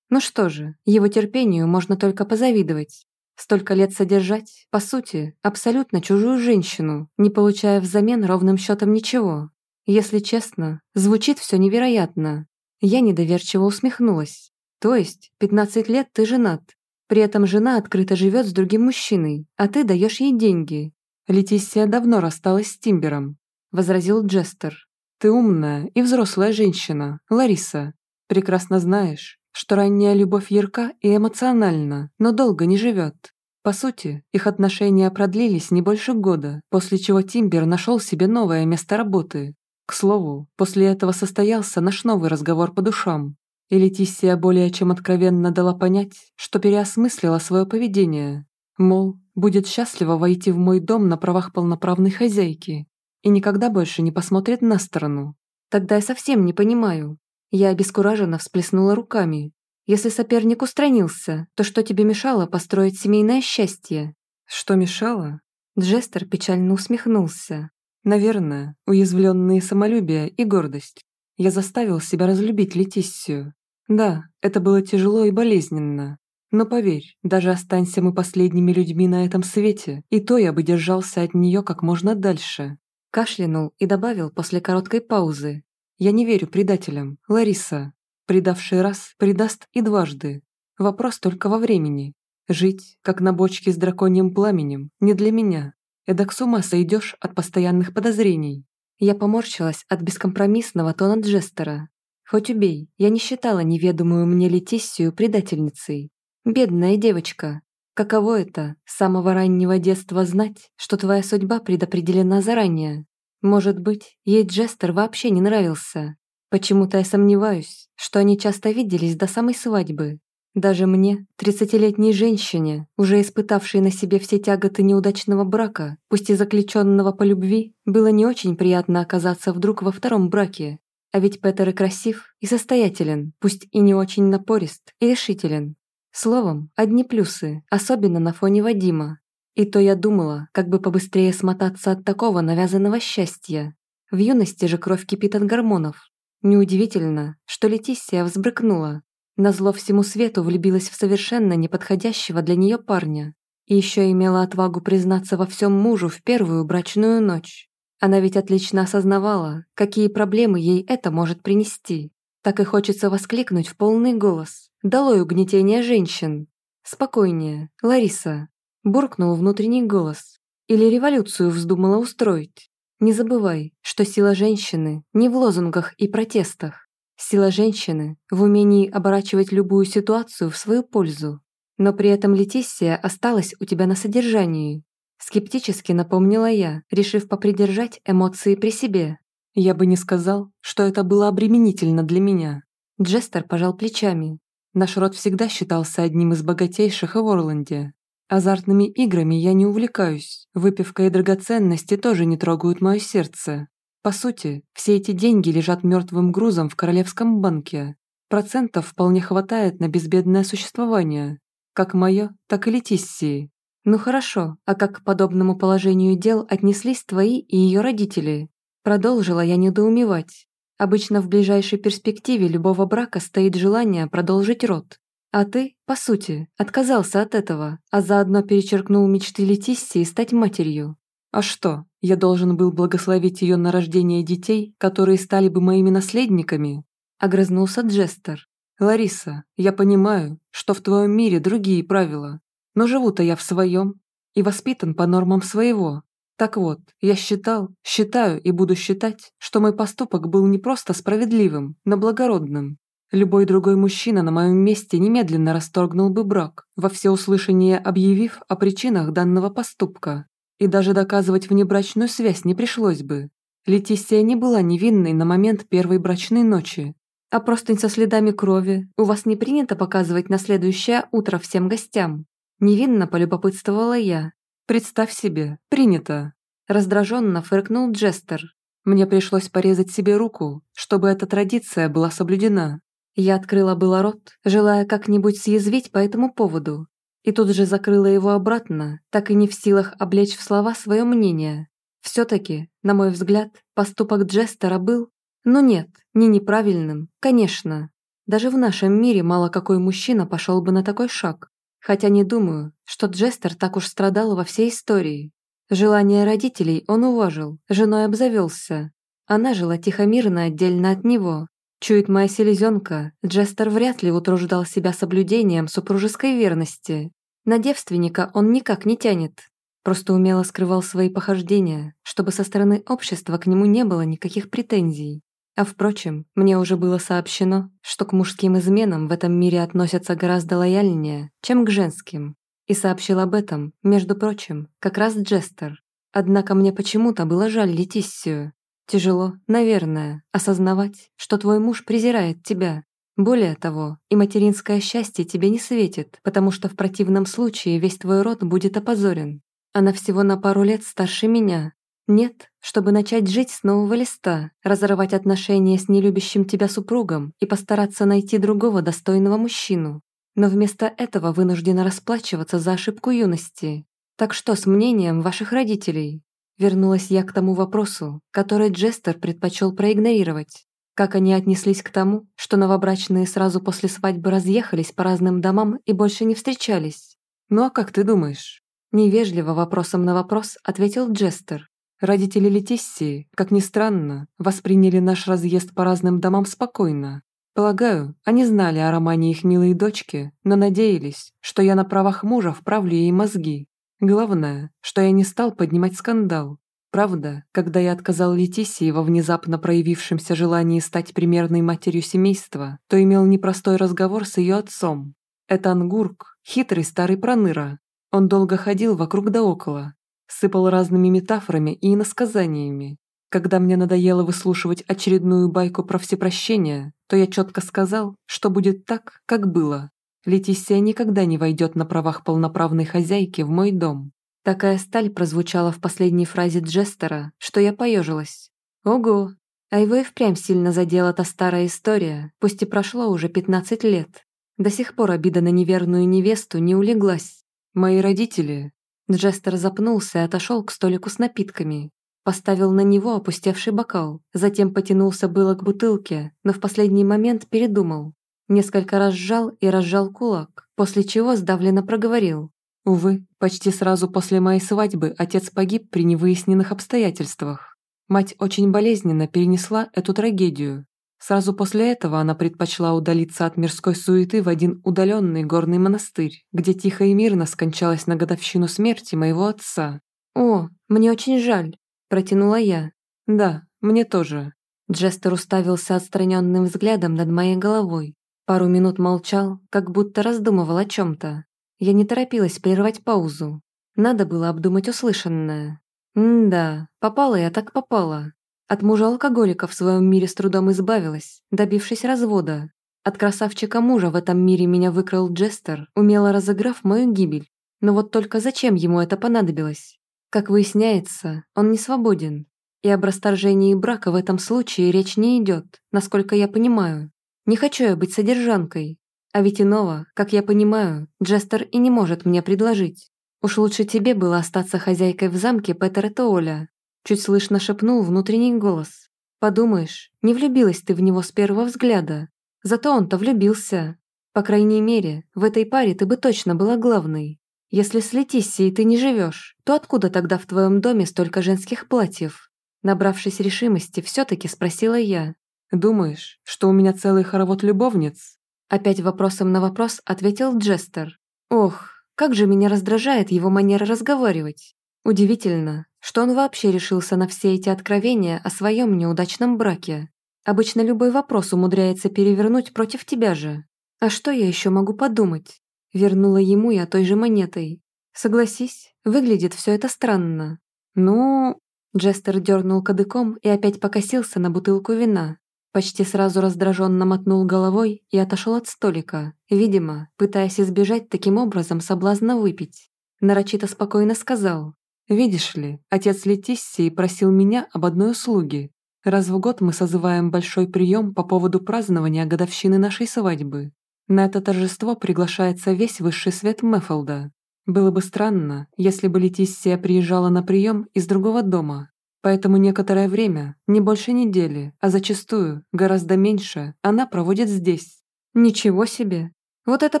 Speaker 1: Ну что же, его терпению можно только позавидовать. Столько лет содержать, по сути, абсолютно чужую женщину, не получая взамен ровным счетом ничего. Если честно, звучит все невероятно. Я недоверчиво усмехнулась. То есть, 15 лет ты женат. При этом жена открыто живет с другим мужчиной, а ты даешь ей деньги. Летисия давно рассталась с Тимбером, возразил Джестер. Ты умная и взрослая женщина, Лариса. Прекрасно знаешь, что ранняя любовь ярка и эмоциональна, но долго не живет. По сути, их отношения продлились не больше года, после чего Тимбер нашел себе новое место работы, к слову, после этого состоялся наш новый разговор по душам, и Летисия более чем откровенно дала понять, что переосмыслила свое поведение. Мол, будет счастлива войти в мой дом на правах полноправной хозяйки и никогда больше не посмотрит на сторону. Тогда я совсем не понимаю. Я обескураженно всплеснула руками. Если соперник устранился, то что тебе мешало построить семейное счастье? Что мешало? Джестер печально усмехнулся. Наверное, уязвленные самолюбие и гордость. Я заставил себя разлюбить Летиссию. Да, это было тяжело и болезненно. Но поверь, даже останься мы последними людьми на этом свете, и то я бы держался от нее как можно дальше. Кашлянул и добавил после короткой паузы. Я не верю предателям, Лариса. Предавший раз, предаст и дважды. Вопрос только во времени. Жить, как на бочке с драконьим пламенем, не для меня. Эдак с ума сойдешь от постоянных подозрений. Я поморщилась от бескомпромиссного тона Джестера. Хоть убей, я не считала неведомую мне Летиссию предательницей. Бедная девочка. Каково это, с самого раннего детства знать, что твоя судьба предопределена заранее? Может быть, ей Джестер вообще не нравился. Почему-то я сомневаюсь, что они часто виделись до самой свадьбы. Даже мне, тридцатилетней женщине, уже испытавшей на себе все тяготы неудачного брака, пусть и заключенного по любви, было не очень приятно оказаться вдруг во втором браке. А ведь Петер и красив, и состоятелен, пусть и не очень напорист, и решителен. Словом, одни плюсы, особенно на фоне Вадима. И то я думала, как бы побыстрее смотаться от такого навязанного счастья. В юности же кровь кипит от гормонов. Неудивительно, что Летиссия взбрыкнула, Назло всему свету влюбилась в совершенно неподходящего для нее парня. И еще имела отвагу признаться во всем мужу в первую брачную ночь. Она ведь отлично осознавала, какие проблемы ей это может принести. Так и хочется воскликнуть в полный голос. «Долой угнетение женщин!» «Спокойнее, Лариса!» Буркнул внутренний голос. Или революцию вздумала устроить. Не забывай, что сила женщины не в лозунгах и протестах. Сила женщины в умении оборачивать любую ситуацию в свою пользу. Но при этом Летиссия осталась у тебя на содержании. Скептически напомнила я, решив попридержать эмоции при себе. Я бы не сказал, что это было обременительно для меня. Джестер пожал плечами. Наш род всегда считался одним из богатейших в Орланде. Азартными играми я не увлекаюсь, выпивка и драгоценности тоже не трогают мое сердце. По сути, все эти деньги лежат мертвым грузом в Королевском банке. Процентов вполне хватает на безбедное существование. Как мое, так и Летиссии. Ну хорошо, а как к подобному положению дел отнеслись твои и ее родители? Продолжила я недоумевать. Обычно в ближайшей перспективе любого брака стоит желание продолжить род. А ты, по сути, отказался от этого, а заодно перечеркнул мечты Летиссии стать матерью. А что, я должен был благословить ее на рождение детей, которые стали бы моими наследниками? Огрызнулся Джестер. Лариса, я понимаю, что в твоем мире другие правила, но живу-то я в своем и воспитан по нормам своего. Так вот, я считал, считаю и буду считать, что мой поступок был не просто справедливым, но благородным. Любой другой мужчина на моем месте немедленно расторгнул бы брак, во всеуслышание объявив о причинах данного поступка. И даже доказывать внебрачную связь не пришлось бы. Летисия не была невинной на момент первой брачной ночи. А простынь со следами крови у вас не принято показывать на следующее утро всем гостям. Невинно полюбопытствовала я. Представь себе, принято. Раздраженно фыркнул Джестер. Мне пришлось порезать себе руку, чтобы эта традиция была соблюдена. Я открыла было рот, желая как-нибудь съязвить по этому поводу, и тут же закрыла его обратно, так и не в силах облечь в слова свое мнение. Все-таки, на мой взгляд, поступок Джестера был, ну нет, не неправильным, конечно. Даже в нашем мире мало какой мужчина пошел бы на такой шаг, хотя не думаю, что Джестер так уж страдал во всей истории. Желание родителей он уважил, женой обзавелся. Она жила тихо-мирно отдельно от него, Чует моя селезенка, Джестер вряд ли утруждал себя соблюдением супружеской верности. На девственника он никак не тянет. Просто умело скрывал свои похождения, чтобы со стороны общества к нему не было никаких претензий. А впрочем, мне уже было сообщено, что к мужским изменам в этом мире относятся гораздо лояльнее, чем к женским. И сообщил об этом, между прочим, как раз Джестер. Однако мне почему-то было жаль Летиссию, Тяжело, наверное, осознавать, что твой муж презирает тебя. Более того, и материнское счастье тебе не светит, потому что в противном случае весь твой род будет опозорен. Она всего на пару лет старше меня. Нет, чтобы начать жить с нового листа, разорвать отношения с нелюбящим тебя супругом и постараться найти другого достойного мужчину. Но вместо этого вынуждена расплачиваться за ошибку юности. Так что с мнением ваших родителей? Вернулась я к тому вопросу, который Джестер предпочел проигнорировать. Как они отнеслись к тому, что новобрачные сразу после свадьбы разъехались по разным домам и больше не встречались? «Ну а как ты думаешь?» Невежливо вопросом на вопрос ответил Джестер. Родители Летиссии, как ни странно, восприняли наш разъезд по разным домам спокойно. Полагаю, они знали о романе их милой дочки, но надеялись, что я на правах мужа вправлю ей мозги, Главное, что я не стал поднимать скандал. Правда, когда я отказал Летисии во внезапно проявившемся желании стать примерной матерью семейства, то имел непростой разговор с ее отцом. Это Ангурк, хитрый старый проныра. Он долго ходил вокруг да около, сыпал разными метафорами и иносказаниями. Когда мне надоело выслушивать очередную байку про всепрощение, то я четко сказал, что будет так, как было. Летисия никогда не войдет на правах полноправной хозяйки в мой дом. Такая сталь прозвучала в последней фразе Джестера, что я поежилась. Ого, а его и впрямь сильно задела та старая история, пусть и прошло уже 15 лет. До сих пор обида на неверную невесту не улеглась. Мои родители... Джестер запнулся и отошел к столику с напитками. Поставил на него опустевший бокал, затем потянулся было к бутылке, но в последний момент передумал. Несколько раз сжал и разжал кулак, после чего сдавленно проговорил. Увы, почти сразу после моей свадьбы отец погиб при невыясненных обстоятельствах. Мать очень болезненно перенесла эту трагедию. Сразу после этого она предпочла удалиться от мирской суеты в один удаленный горный монастырь, где тихо и мирно скончалась на годовщину смерти моего отца. «О, мне очень жаль», – протянула я. «Да, мне тоже». Джестер уставился отстраненным взглядом над моей головой, Пару минут молчал, как будто раздумывал о чем-то. Я не торопилась прервать паузу. Надо было обдумать услышанное. М-да, попала я так попала. От мужа-алкоголика в своем мире с трудом избавилась, добившись развода. От красавчика мужа в этом мире меня выкрал Джестер, умело разыграв мою гибель. Но вот только зачем ему это понадобилось? Как выясняется, он не свободен. И об расторжении брака в этом случае речь не идет, насколько я понимаю. Не хочу я быть содержанкой. А ведь иного, как я понимаю, Джестер и не может мне предложить. Уж лучше тебе было остаться хозяйкой в замке Петера Тооля. Чуть слышно шепнул внутренний голос. Подумаешь, не влюбилась ты в него с первого взгляда. Зато он-то влюбился. По крайней мере, в этой паре ты бы точно была главной. Если с Летиссией ты не живешь, то откуда тогда в твоем доме столько женских платьев? Набравшись решимости, все-таки спросила я.
Speaker 2: «Думаешь, что у меня целый хоровод любовниц?»
Speaker 1: Опять вопросом на вопрос ответил Джестер. Ох, как же меня раздражает его манера разговаривать. Удивительно, что он вообще решился на все эти откровения о своем неудачном браке. Обычно любой вопрос умудряется перевернуть против тебя же. А что я еще могу подумать? Вернула ему я той же монетой. Согласись, выглядит все это странно. Ну... Джестер дернул кадыком и опять покосился на бутылку вина. Почти сразу раздраженно мотнул головой и отошел от столика, видимо, пытаясь избежать таким образом соблазна выпить. Нарочито спокойно сказал. «Видишь ли, отец Летиссии просил меня об одной услуге. Раз в год мы созываем большой прием по поводу празднования годовщины нашей свадьбы. На это торжество приглашается весь высший свет Меффолда. Было бы странно, если бы Летиссия приезжала на прием из другого дома, Поэтому некоторое время, не больше недели, а зачастую гораздо меньше, она проводит здесь. Ничего себе! Вот это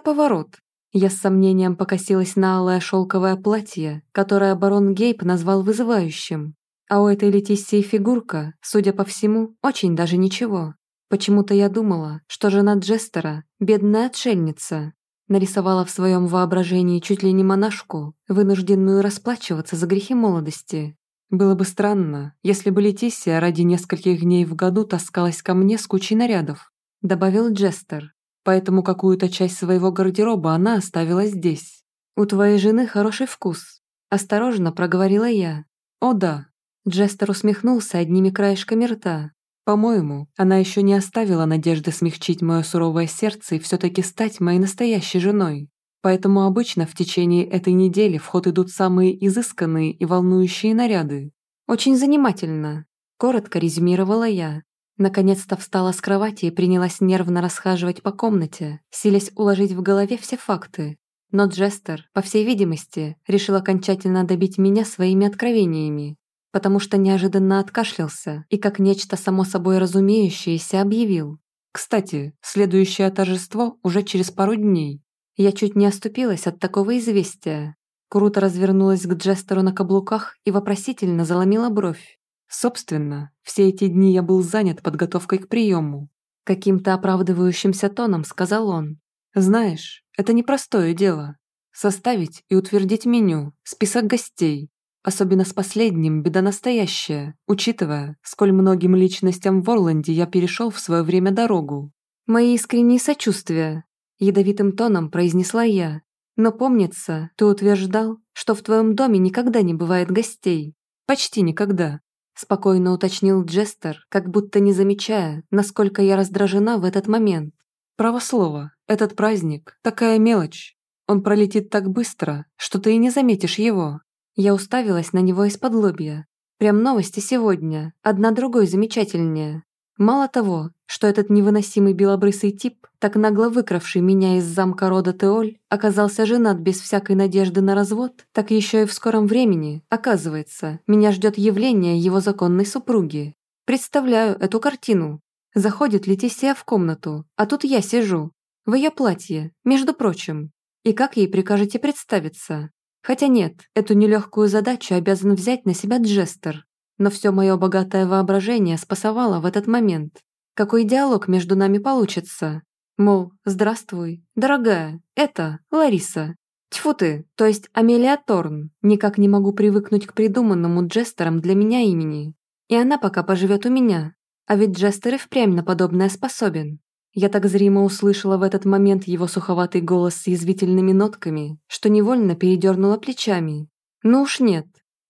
Speaker 1: поворот! Я с сомнением покосилась на алое шелковое платье, которое барон Гейб назвал вызывающим. А у этой Летиссии фигурка, судя по всему, очень даже ничего. Почему-то я думала, что жена Джестера – бедная отшельница. Нарисовала в своем воображении чуть ли не монашку, вынужденную расплачиваться за грехи молодости. Было бы странно, если бы Летисия ради нескольких дней в году таскалась ко мне с кучей нарядов, добавил Джестер. Поэтому какую-то часть своего гардероба она оставила здесь. У твоей жены хороший вкус. Осторожно проговорила я. О да. Джестер усмехнулся одними краешками рта. По-моему, она еще не оставила надежды смягчить мое суровое сердце и все-таки стать моей настоящей женой. Поэтому обычно в течение этой недели в ход идут самые изысканные и волнующие наряды. Очень занимательно. Коротко резюмировала я. Наконец-то встала с кровати и принялась нервно расхаживать по комнате, силясь уложить в голове все факты. Но Джестер, по всей видимости, решил окончательно добить меня своими откровениями, потому что неожиданно откашлялся и как нечто само собой разумеющееся объявил. Кстати, следующее торжество уже через пару дней. Я чуть не оступилась от такого известия. Круто развернулась к Джестеру на каблуках и вопросительно заломила бровь. Собственно, все эти дни я был занят подготовкой к приему. Каким-то оправдывающимся тоном сказал он. Знаешь, это непростое дело. Составить и утвердить меню, список гостей. Особенно с последним беда настоящая, учитывая, сколь многим личностям в Орланде я перешел в свое время дорогу. Мои искренние сочувствия, Ядовитым тоном произнесла я. Но помнится, ты утверждал, что в твоем доме никогда не бывает гостей. Почти никогда. Спокойно уточнил Джестер, как будто не замечая, насколько я раздражена в этот момент. Право слово, этот праздник – такая мелочь. Он пролетит так быстро, что ты и не заметишь его. Я уставилась на него из-под лобья. Прям новости сегодня, одна другой замечательнее. Мало того, что этот невыносимый белобрысый тип, так нагло выкравший меня из замка рода Теоль, оказался женат без всякой надежды на развод, так еще и в скором времени, оказывается, меня ждет явление его законной супруги. Представляю эту картину. Заходит Летисия в комнату, а тут я сижу. В ее платье, между прочим. И как ей прикажете представиться? Хотя нет, эту нелегкую задачу обязан взять на себя Джестер. Но все мое богатое воображение спасовало в этот момент. Какой диалог между нами получится? Мол, здравствуй, дорогая, это Лариса. Тьфу ты, то есть Амелия Торн. Никак не могу привыкнуть к придуманному Джестером для меня имени. И она пока поживет у меня. А ведь Джестер и впрямь на подобное способен. Я так зримо услышала в этот момент его суховатый голос с язвительными нотками, что невольно передернула плечами. Ну уж нет,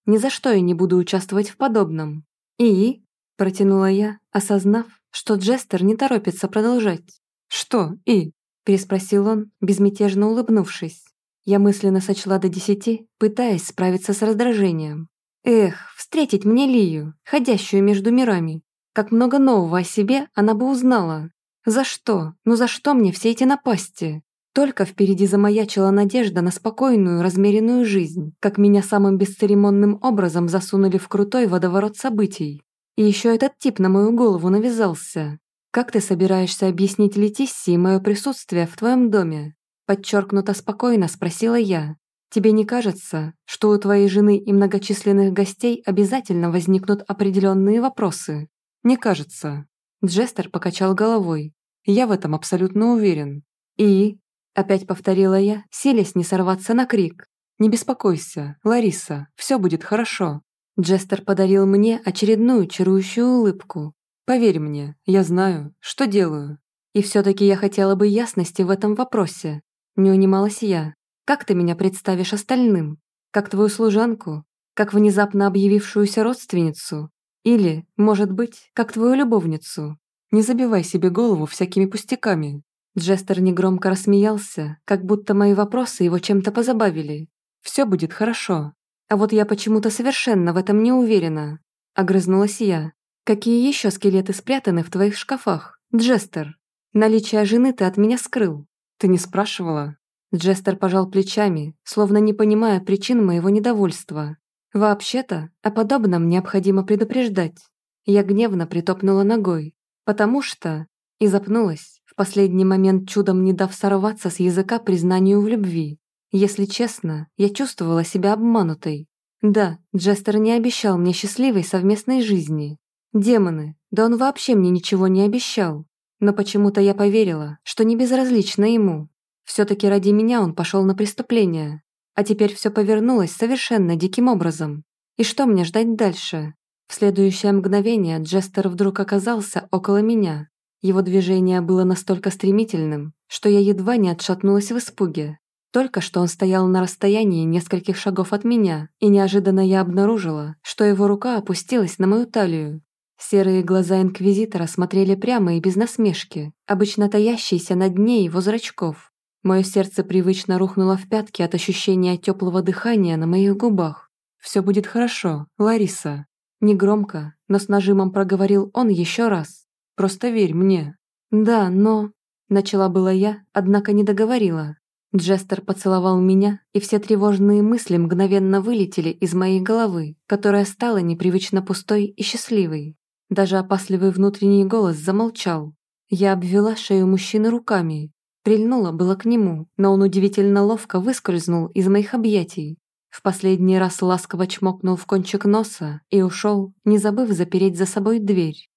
Speaker 1: ни за что я не буду участвовать в подобном. И, протянула я, осознав, что Джестер не торопится продолжать. Что и? переспросил он, безмятежно улыбнувшись. Я мысленно сочла до десяти, пытаясь справиться с раздражением. Эх, встретить мне Лию, ходящую между мирами. Как много нового о себе она бы узнала. За что? Ну за что мне все эти напасти? Только впереди замаячила надежда на спокойную, размеренную жизнь, как меня самым бесцеремонным образом засунули в крутой водоворот событий. И еще этот тип на мою голову навязался. Как ты собираешься объяснить Летиссии мое присутствие в твоем доме? Подчеркнуто спокойно спросила я. Тебе не кажется, что у твоей жены и многочисленных гостей обязательно возникнут определенные вопросы? Не кажется. Джестер покачал головой. Я в этом абсолютно уверен. И... Опять повторила я, селись не сорваться на крик. «Не беспокойся, Лариса, все будет хорошо». Джестер подарил мне очередную чарующую улыбку. «Поверь мне, я знаю, что делаю. И все-таки я хотела бы ясности в этом вопросе. Не унималась я. Как ты меня представишь остальным? Как твою служанку? Как внезапно объявившуюся родственницу? Или, может быть, как твою любовницу? Не забивай себе голову всякими пустяками». Джестер негромко рассмеялся, как будто мои вопросы его чем-то позабавили. «Все будет хорошо. А вот я почему-то совершенно в этом не уверена», — огрызнулась я. «Какие еще скелеты спрятаны в твоих шкафах, Джестер? Наличие жены ты от меня скрыл. Ты не спрашивала?» Джестер пожал плечами, словно не понимая причин моего недовольства. «Вообще-то, о подобном необходимо предупреждать». Я гневно притопнула ногой, потому что... И запнулась, последний момент чудом не дав сорваться с языка признанию в любви. Если честно, я чувствовала себя обманутой. Да, Джестер не обещал мне счастливой совместной жизни. Демоны, да он вообще мне ничего не обещал. Но почему-то я поверила, что не безразлично ему. Все-таки ради меня он пошел на преступление. А теперь все повернулось совершенно диким образом. И что мне ждать дальше? В следующее мгновение Джестер вдруг оказался около меня. Его движение было настолько стремительным, что я едва не отшатнулась в испуге. Только что он стоял на расстоянии нескольких шагов от меня, и неожиданно я обнаружила, что его рука опустилась на мою талию. Серые глаза Инквизитора смотрели прямо и без насмешки, обычно таящиеся на дне его зрачков. Мое сердце привычно рухнуло в пятки от ощущения теплого дыхания на моих губах. «Все будет хорошо, Лариса». Негромко, но с нажимом проговорил он еще раз. «Просто верь мне». «Да, но...» Начала была я, однако не договорила. Джестер поцеловал меня, и все тревожные мысли мгновенно вылетели из моей головы, которая стала непривычно пустой и счастливой. Даже опасливый внутренний голос замолчал. Я обвела шею мужчины руками, Прильнула было к нему, но он удивительно ловко выскользнул из моих объятий. В последний раз ласково чмокнул в кончик носа и ушел, не забыв запереть за собой дверь.